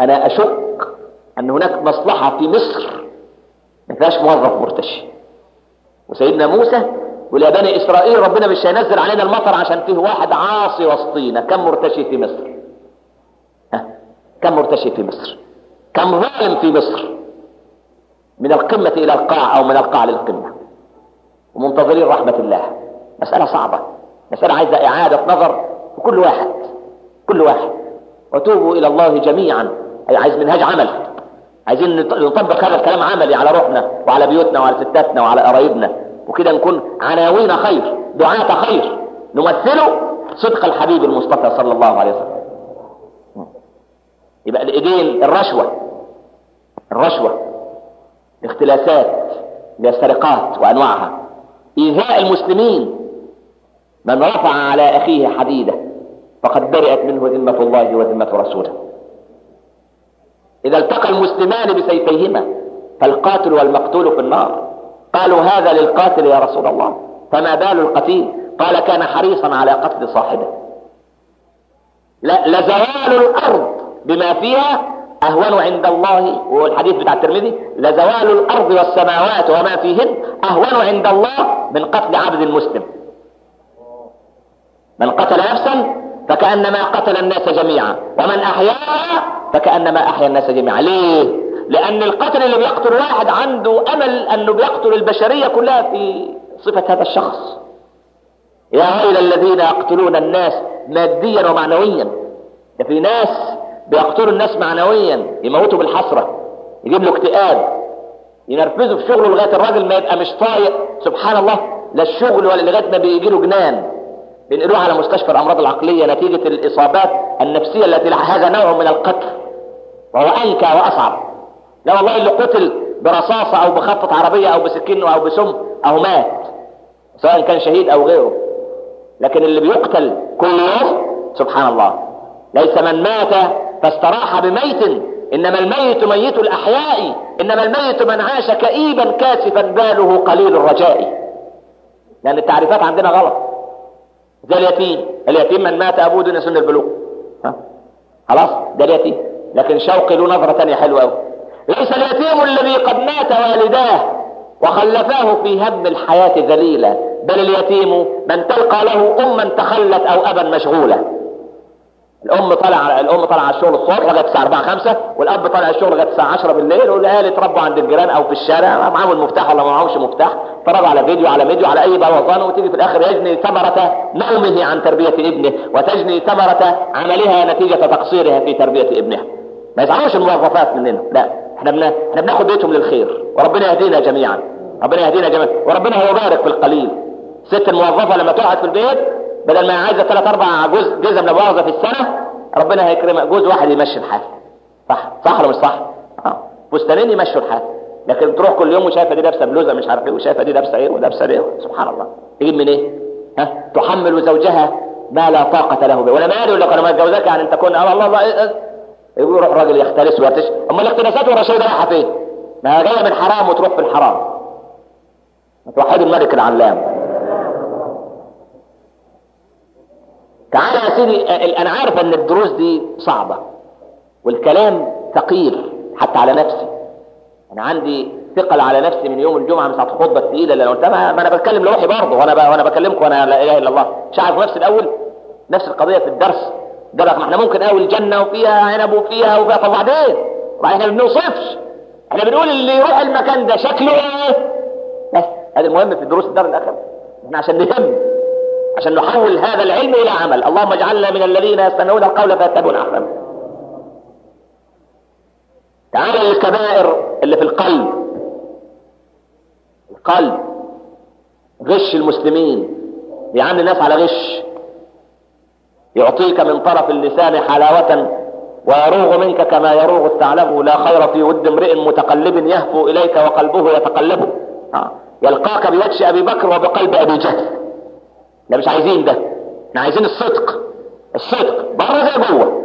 أنا أشك أن هناك مصلحة في مصر ما فيهاش موظف مرتشي. وسيدنا موسى ولا بني إسرائيل ربنا مش هينزل علينا المطر عشان فيه واحد عاصي وسطينا. كم مرتشي في مصر؟ كم مرتشي في مصر؟ كم ظالم في مصر؟ من القمة إلى القاع أو من القاع للقمة. ومنتظرين رحمة الله. مسألة صعبة. مسألة عايزة إعادة نظر في كل واحد. كل واحد. وتوبوا إلى الله جميعا. أي عايز منهاج عمل. عايزين نطبق هذا الكلام عملي على روحنا وعلى بيوتنا وعلى ستاتنا وعلى قرايبنا. وكده نكون عناوين خير دعاة خير. نمثل صدق الحبيب المصطفى صلى الله عليه وسلم. يبقى الإيدين الرشوة. الرشوة. اختلاسات السرقات وأنواعها. إيذاء المسلمين. من رفع على أخيه حديدة فقد برئت منه ذمة الله وذمة رسوله. إذا التقى المسلمان بسيفيهما فالقاتل والمقتول في النار. قالوا هذا للقاتل يا رسول الله. فما بال القتيل؟ قال كان حريصا على قتل صاحبه. لا لزوال الأرض. بما فيها أهون عند الله والحديث بتاع الترمذي لزوال الأرض والسماوات وما فيهن أهون عند الله من قتل عبد المسلم من قتل نفسا فكأنما قتل الناس جميعا ومن أحياها فكأنما أحيا الناس جميعا. ليه؟ لأن القتل اللي بيقتل واحد عنده أمل أنه بيقتل البشرية كلها في صفة هذا الشخص. يا ويل الذين يقتلون الناس ماديا ومعنويا ده في ناس بيقتلوا الناس معنويا يموتوا بالحسرة يجيب له اكتئاب ينرفزه في شغله لغاية الراجل ما يبقى مش طايق. سبحان الله لا الشغل ولا لغاية ما بيجي له جنان. بينقلوه على مستشفى الأمراض العقلية نتيجة الإصابات النفسية التي هذا نوع من القتل. وهو أنكى وأصعب. لا والله اللي قتل برصاصة أو بخطة عربية أو بسكين أو بسم أو مات سواء كان شهيد أو غيره. لكن اللي بيقتل كل يوم سبحان الله ليس من مات فاستراح بميت. إنما الميت ميت الأحياء. إنما الميت من عاش كئيبا كاسفا باله قليل الرجاء. لأن التعريفات عندنا غلط. زي اليتيم. اليتيم من مات أبوه دون سن البلوغ. خلاص؟ ده اليتيم. لكن شوقي له نظرة ثانية حلوة قوي ليس اليتيم الذي قد مات والداه وخلفاه في هم الحياة ذليلا. بل اليتيم من تلقى له اما تخلت أو ابا مشغولا. الأم طالعة الأم طالعة على الشغل الصبح لغاية الساعة 4 5 والأب طالع الشغل لغاية الساعة 10 بالليل والعيال اتربوا عند الجيران أو في الشارع معاهم المفتاح ولا معاهمش مفتاح اتفرجوا على فيديو على فيديو على أي بوظان وتيجي في الآخر يجني ثمرة نومه عن تربية ابنه وتجني ثمرة عملها نتيجة تقصيرها في تربية ابنها ما يزعلوش الموظفات مننا لا إحنا بنا إحنا بناخد بيتهم للخير وربنا يهدينا جميعا ربنا يهدينا جميعا وربنا هو بارك في القليل. ست الموظفة لما تقعد في البيت بدل ما عايزة ثلاث أربع جزء جزم لمؤاخذه في السنة ربنا هيكرمك. جوز واحد يمشي الحال. صح. صح ولا مش صح؟ آه. فستانين يمشوا الحال. لكن تروح كل يوم وشايفة دي لابسة بلوزة مش عارف إيه وشايفة دي لابسة إيه ولابسة إيه. سبحان الله. تجيب من إيه ها؟ تحمل زوجها ما لا طاقة له به. ولا مالي يقول لك أنا ما متجوزاك يعني انت كن الله الله إيه إيه. يروح راجل يختلس ويرتش أما الاختلاسات والرشاوي ده رايحة فين؟ ما جاية من حرام وتروح في الحرام. توحدوا الملك العلام. تعالى يا سيدي أنا عارف إن الدروس دي صعبة والكلام ثقيل حتى على نفسي. أنا عندي ثقل على نفسي من يوم الجمعة من ساعة الخطبة الثقيلة اللي أنا قلتها. ما أنا بتكلم لروحي برضه وأنا. وأنا بكلمكم وأنا لا إله إلا الله. مش عارف نفسي الأول نفس القضية في الدرس. ده ما إحنا ممكن قوي الجنة وفيها عنب وفيها وفيها طب وبعدين إحنا ما بنوصفش. إحنا بنقول اللي يروح المكان ده شكله إيه؟ بس. هذا المهم في دروس الدار الآخر إحنا عشان نهم. عشان نحول هذا العلم إلى عمل. اللهم اجعلنا من الذين يستمعون القول فيتبعون أحسنه. تعال للكبائر اللي في القلب. القلب. غش المسلمين. بيعامل الناس على غش. يعطيك من طرف اللسان حلاوة ويروغ منك كما يروغ الثعلب. لا خير في ود امرئ متقلب يهفو إليك وقلبه يتقلب. يلقاك بوجه أبي بكر وبقلب أبي جهل. لا مش عايزين ده. إحنا عايزين الصدق. الصدق. بره زي جوه.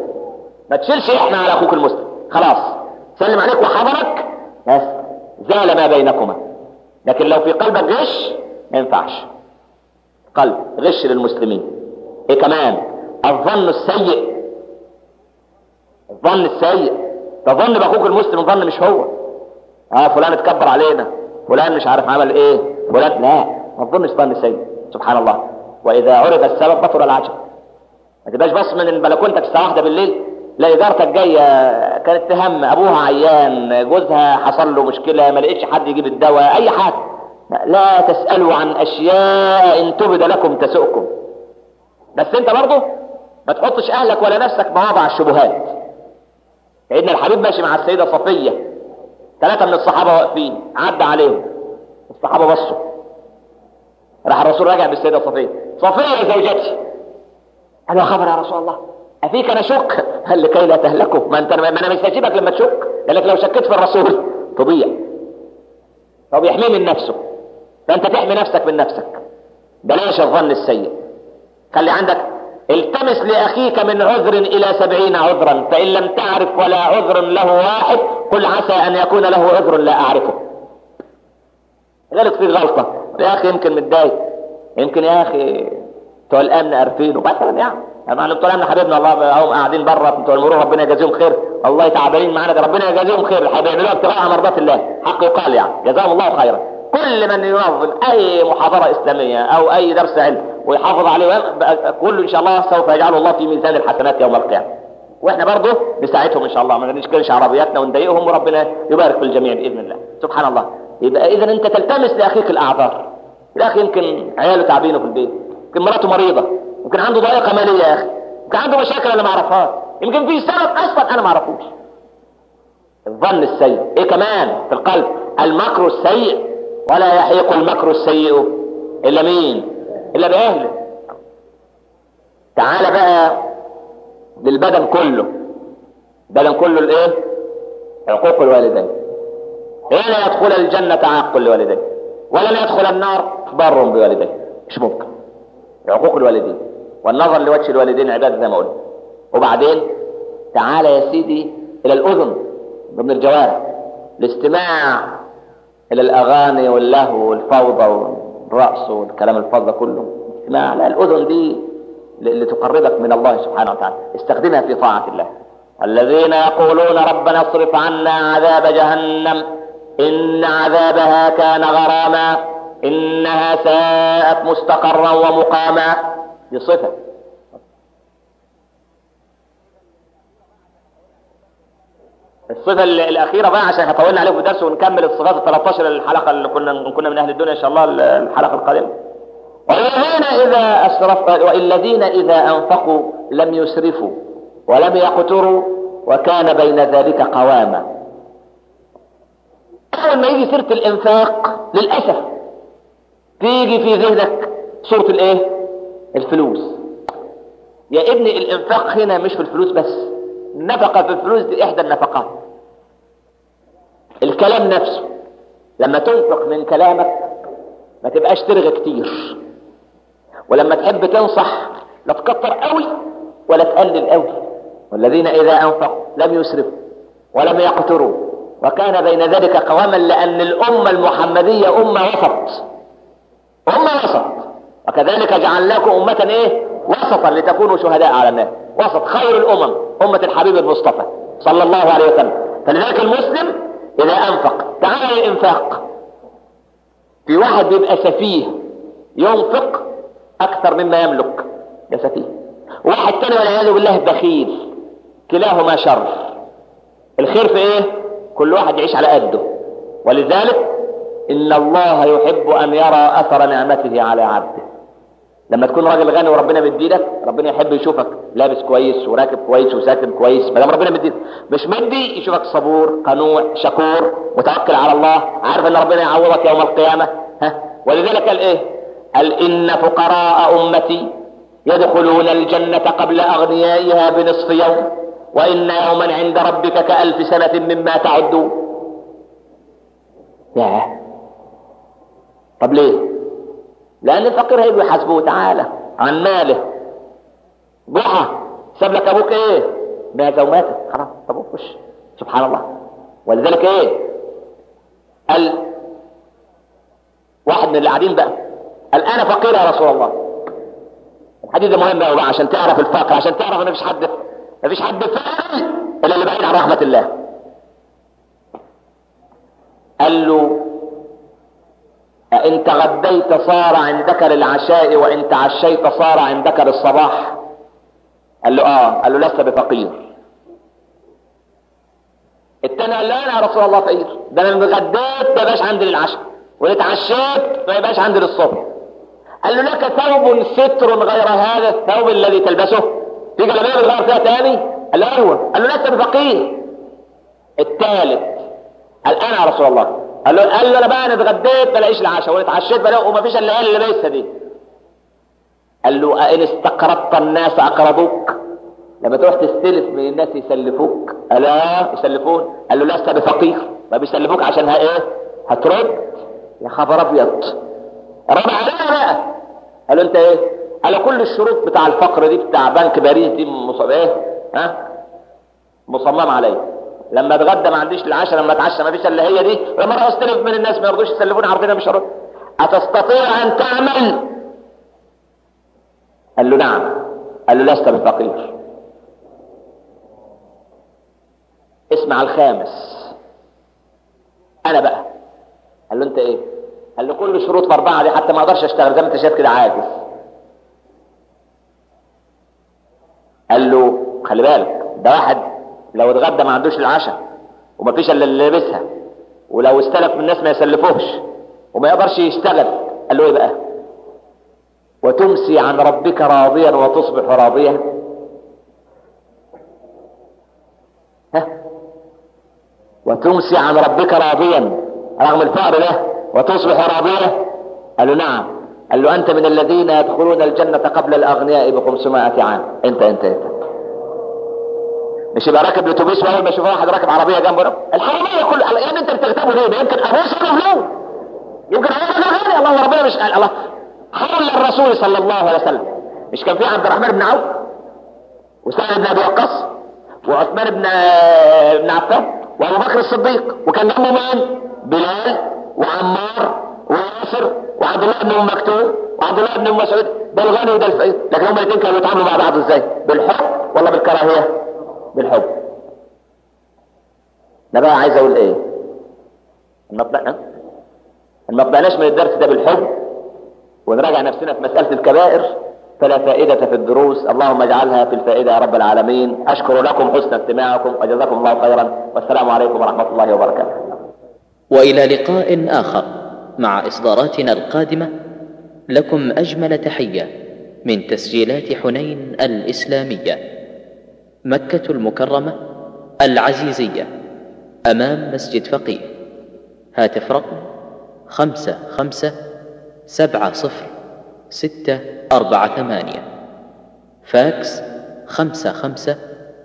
ما تشيلش إحنا على أخوك المسلم. خلاص. سلم عليك وحضرك. بس. زال ما بينكما. لكن لو في قلبك غش ما ينفعش. قلب. غش للمسلمين. إيه كمان؟ الظن السيء. الظن السيء. تظن بأخوك المسلم ظن مش هو. آه فلان اتكبر علينا. فلان مش عارف عمل إيه. فلان لا. ما تظنش ظن سيء. سبحان الله. وإذا عرف السبب بطل العجب. ما تبقاش بص من بلكونتك الساعة واحدة بالليل لا جارتك جاية كانت تهم أبوها عيان جوزها حصل له مشكلة ما لقيتش حد يجيب الدواء أي حاجة. لا تسألوا عن أشياء إن تبد لكم تسؤكم. بس أنت برضه ما تحطش أهلك ولا نفسك مواضع الشبهات. سيدنا الحبيب ماشي مع السيدة صفية. ثلاثة من الصحابة واقفين عدى عليهم. الصحابة بصوا. راح الرسول راجع بالسيدة صفية. صفية زوجتي. قال خبر يا رسول الله أفيك أنا شك قال لكي لا تهلكوا ما انت ما أنا مش هسيبك لما تشك لانك لو شكيت في الرسول تضيع. هو بيحميه من نفسه. فانت تحمي نفسك من نفسك. بلاش الظن السيء. خلي عندك التمس لأخيك من عذر إلى سبعين عذرا فإن لم تعرف ولا عذر له واحد قل عسى أن يكون له عذر لا أعرفه. ذلك في غلطة. يا أخي يمكن متضايق. يمكن يا أخي بتوع الأمن قارفينه مثلا يعني يعني بتوع الأمن حبيبنا الله هم قاعدين بره بتوع المرور ربنا يجازيهم خير. والله تعبانين معانا ده ربنا يجازيهم خير. بيعملوها ابتغاء مرضات الله. حق يقال يعني. جزاهم الله خيرا. كل من ينظم أي محاضرة إسلامية أو أي درس علم ويحافظ عليه كله إن شاء الله سوف يجعله الله في ميزان الحسنات يوم القيامة. وإحنا برضه نساعدهم إن شاء الله ما نشكلش عربياتنا ونضايقهم وربنا يبارك في الجميع بإذن الله. سبحان الله. يبقى اذا أنت تلتمس لأخيك الأعذار. الاخ يمكن عياله تعبينه في البيت يمكن مراته مريضة يمكن عنده ضائقة مالية يا أخي يمكن عنده مشاكل أنا ما أعرفهاش يمكن في سبب أصلا أنا ما أعرفوش. الظن السيء. إيه كمان في القلب؟ المكر السيء. ولا يحيق المكر السيء إلا مين؟ إلا بأهله. تعال بقى للبدن كله. بدن كله الايه عقوق الوالدين. لا يدخل الجنة عاق الوالدين ولن يدخل النار بر بوالديه. مش ممكن؟ عقوق الوالدين والنظر لوجه الوالدين عبادة زي ما قلنا. وبعدين تعال يا سيدي إلى الأذن ضمن الجوارح الاستماع إلى الأغاني واللهو والفوضى والرقص والكلام الفاضي كله. استماع لا الأذن دي اللي تقربك من الله سبحانه وتعالى. استخدمها في طاعة الله. الذين يقولون ربنا اصرف عنا عذاب جهنم. إن عذابها كان غراما إنها ساءت مستقرا ومقاما بصفة الصفة الأخيرة بقى عشان طولنا عليكم الدرس ونكمل الصفات ال 13 الحلقة اللي كنا كنا من أهل الدنيا إن شاء الله الحلقة القادمة. والذين إذا أسرف والذين إذا أنفقوا لم يسرفوا ولم يقتروا وكان بين ذلك قواما. أول ما يجي سيرة الإنفاق للأسف تيجي في ذهنك صورة الإيه؟ الفلوس. يا ابني الإنفاق هنا مش في الفلوس بس. النفقة في الفلوس دي إحدى النفقات. الكلام نفسه لما تنفق من كلامك ما تبقاش ترغي كتير ولما تحب تنصح لا تكتر قوي ولا تقلل قوي والذين إذا أنفقوا لم يسرفوا ولم يقتروا وكان بين ذلك قواما لأن الأمة المحمدية أمة وسط. أمة وسط. وكذلك جعلناكم أمة إيه؟ وسطا لتكونوا شهداء على الناس. وسط خير الأمم أمة الحبيب المصطفى صلى الله عليه وسلم. فلذلك المسلم إذا أنفق تعالى الانفاق في واحد بيبقى سفيه ينفق أكثر مما يملك. ده سفيه. واحد تاني والعياذ بالله بخيل كلاهما شر. الخير في إيه؟ كل واحد يعيش على قده. ولذلك إن الله يحب أن يرى أثر نعمته على عبده. لما تكون راجل غني وربنا مديلك ربنا يحب يشوفك لابس كويس وراكب كويس وساكن كويس ما دام ربنا مديلك مش مدي يشوفك صبور قنوع شكور متوكل على الله عارف إن ربنا يعوضك يوم القيامة. ها؟ ولذلك قال إيه؟ قال إن فقراء أمتي يدخلون الجنة قبل أغنيائها بنصف يوم. وان يوما عند ربك كألف سنة مما تعدون. ياه. طب ليه؟ لأن الفقير هيجي يحاسبه تعالى عن ماله. ضحى. ساب لك أبوك إيه؟ مات وماتت خلاص أبوك وش؟ سبحان الله. ولذلك إيه؟ قال واحد من اللي قاعدين بقى قال أنا فقير يا رسول الله. الحديث ده مهم قوي عشان تعرف الفقر عشان تعرف إن مفيش حد مفيش حد فقير إلا اللي بعيد عن رحمة الله. قال له أإن تغديت صار عندك للعشاء وإن تعشيت صار عندك للصباح. قال له آه. قال له لست بفقير. التاني قال له أنا يا رسول الله فقير. ده أنا اتغديت ما يبقاش عندي للعشاء وإن اتعشيت ما يبقاش عندي للصبح. قال له لك ثوب ستر غير هذا الثوب الذي تلبسه؟ في جلابيه بتغير فيها تاني؟ قال له أيوه قال له لست بفقير الثالث. قال أنا يا رسول الله. قال له قال له أنا بقى أنا اتغديت ما لاقيش العشاء وأنا اتعشيت بلاقي وما فيش الا اللي لسه دي. قال له أئن استقرضت الناس أقرضوك. لما تروح تستلف من الناس يسلفوك. ألا؟ يسلفون؟ قال له لست بفقير ما بيسلفوك عشان ها إيه؟ هترد. يا خبر أبيض. رد عليها بقى. قال له أنت إيه؟ له كل الشروط بتاع الفقر دي بتاع بنك باريس دي إيه؟ ها؟ مصمم عليا. لما اتغدى ما عنديش العشاء لما اتعشى ما فيش إلا هي دي لما أروح استلف من الناس ما يرضوش يسلفوني عارفين مش هرد أتستطيع أن تعمل؟ قال له نعم. قال له لست بفقير. اسمع الخامس. أنا بقى. قال له أنت إيه؟ قال له كل شروط في أربعة دي حتى ما أقدرش أشتغل زي ما أنت شايف كده عاجز. قال له خلي بالك ده واحد لو اتغدى ما عندوش العشاء وما فيش إلا اللي لابسها ولو استلف من الناس ما يسلفوش وما يقدرش يشتغل قال له إيه بقى؟ وتمسي عن ربك راضيا وتصبح راضيا. ها؟ وتمسي عن ربك راضيا رغم الفقر ده وتصبح راضية قال له نعم. قال له أنت من الذين يدخلون الجنة قبل الأغنياء ب 500 عام. أنت أنت أنت. مش يبقى راكب الاتوبيس واول ما يشوف واحد راكب عربية جنبه الحراميه كل يعني انت بتغتابه ليه؟ يمكن أبوه سبب له. يمكن أبوه غني الله ربنا مش قال الله. حول الرسول صلى الله عليه وسلم. مش كان في عبد الرحمن بن عوف؟ وسعد بن أبي وقاص؟ وعثمان بن بن عفان؟ وأبو بكر الصديق؟ وكان جنبه مين؟ بلال وعمار وياسر وعبد الله بن مكتوم وعبد الله بن مسعود ده الغني وده الفقير لكن هم الاثنين كانوا بيتعاملوا مع بعض إزاي؟ بالحب ولا بالكراهية؟ بالحب. أنا بقى عايز أقول إيه؟ ما طلعنا ما طلعناش من الدرس ده بالحب ونراجع نفسنا في مسألة الكبائر فلا فائدة في الدروس. اللهم اجعلها في الفائدة يا رب العالمين. أشكر لكم حسن استماعكم وجزاكم الله خيرا. والسلام عليكم ورحمة الله وبركاته. وإلى لقاء آخر. مع إصداراتنا القادمة لكم أجمل تحية من تسجيلات حنين الإسلامية مكة المكرمة العزيزية أمام مسجد فقيه. هاتف رقم خمسة خمسة سبعة صفر ستة أربعة ثمانية. فاكس خمسة خمسة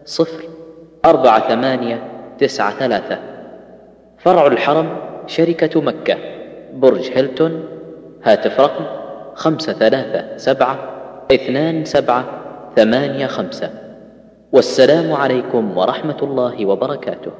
صفر أربعة ثمانية تسعة ثلاثة. فرع الحرم شركة مكة. برج هيلتون هاتف رقم خمسة ثلاثة سبعة اثنان سبعة ثمانية خمسة. والسلام عليكم ورحمة الله وبركاته.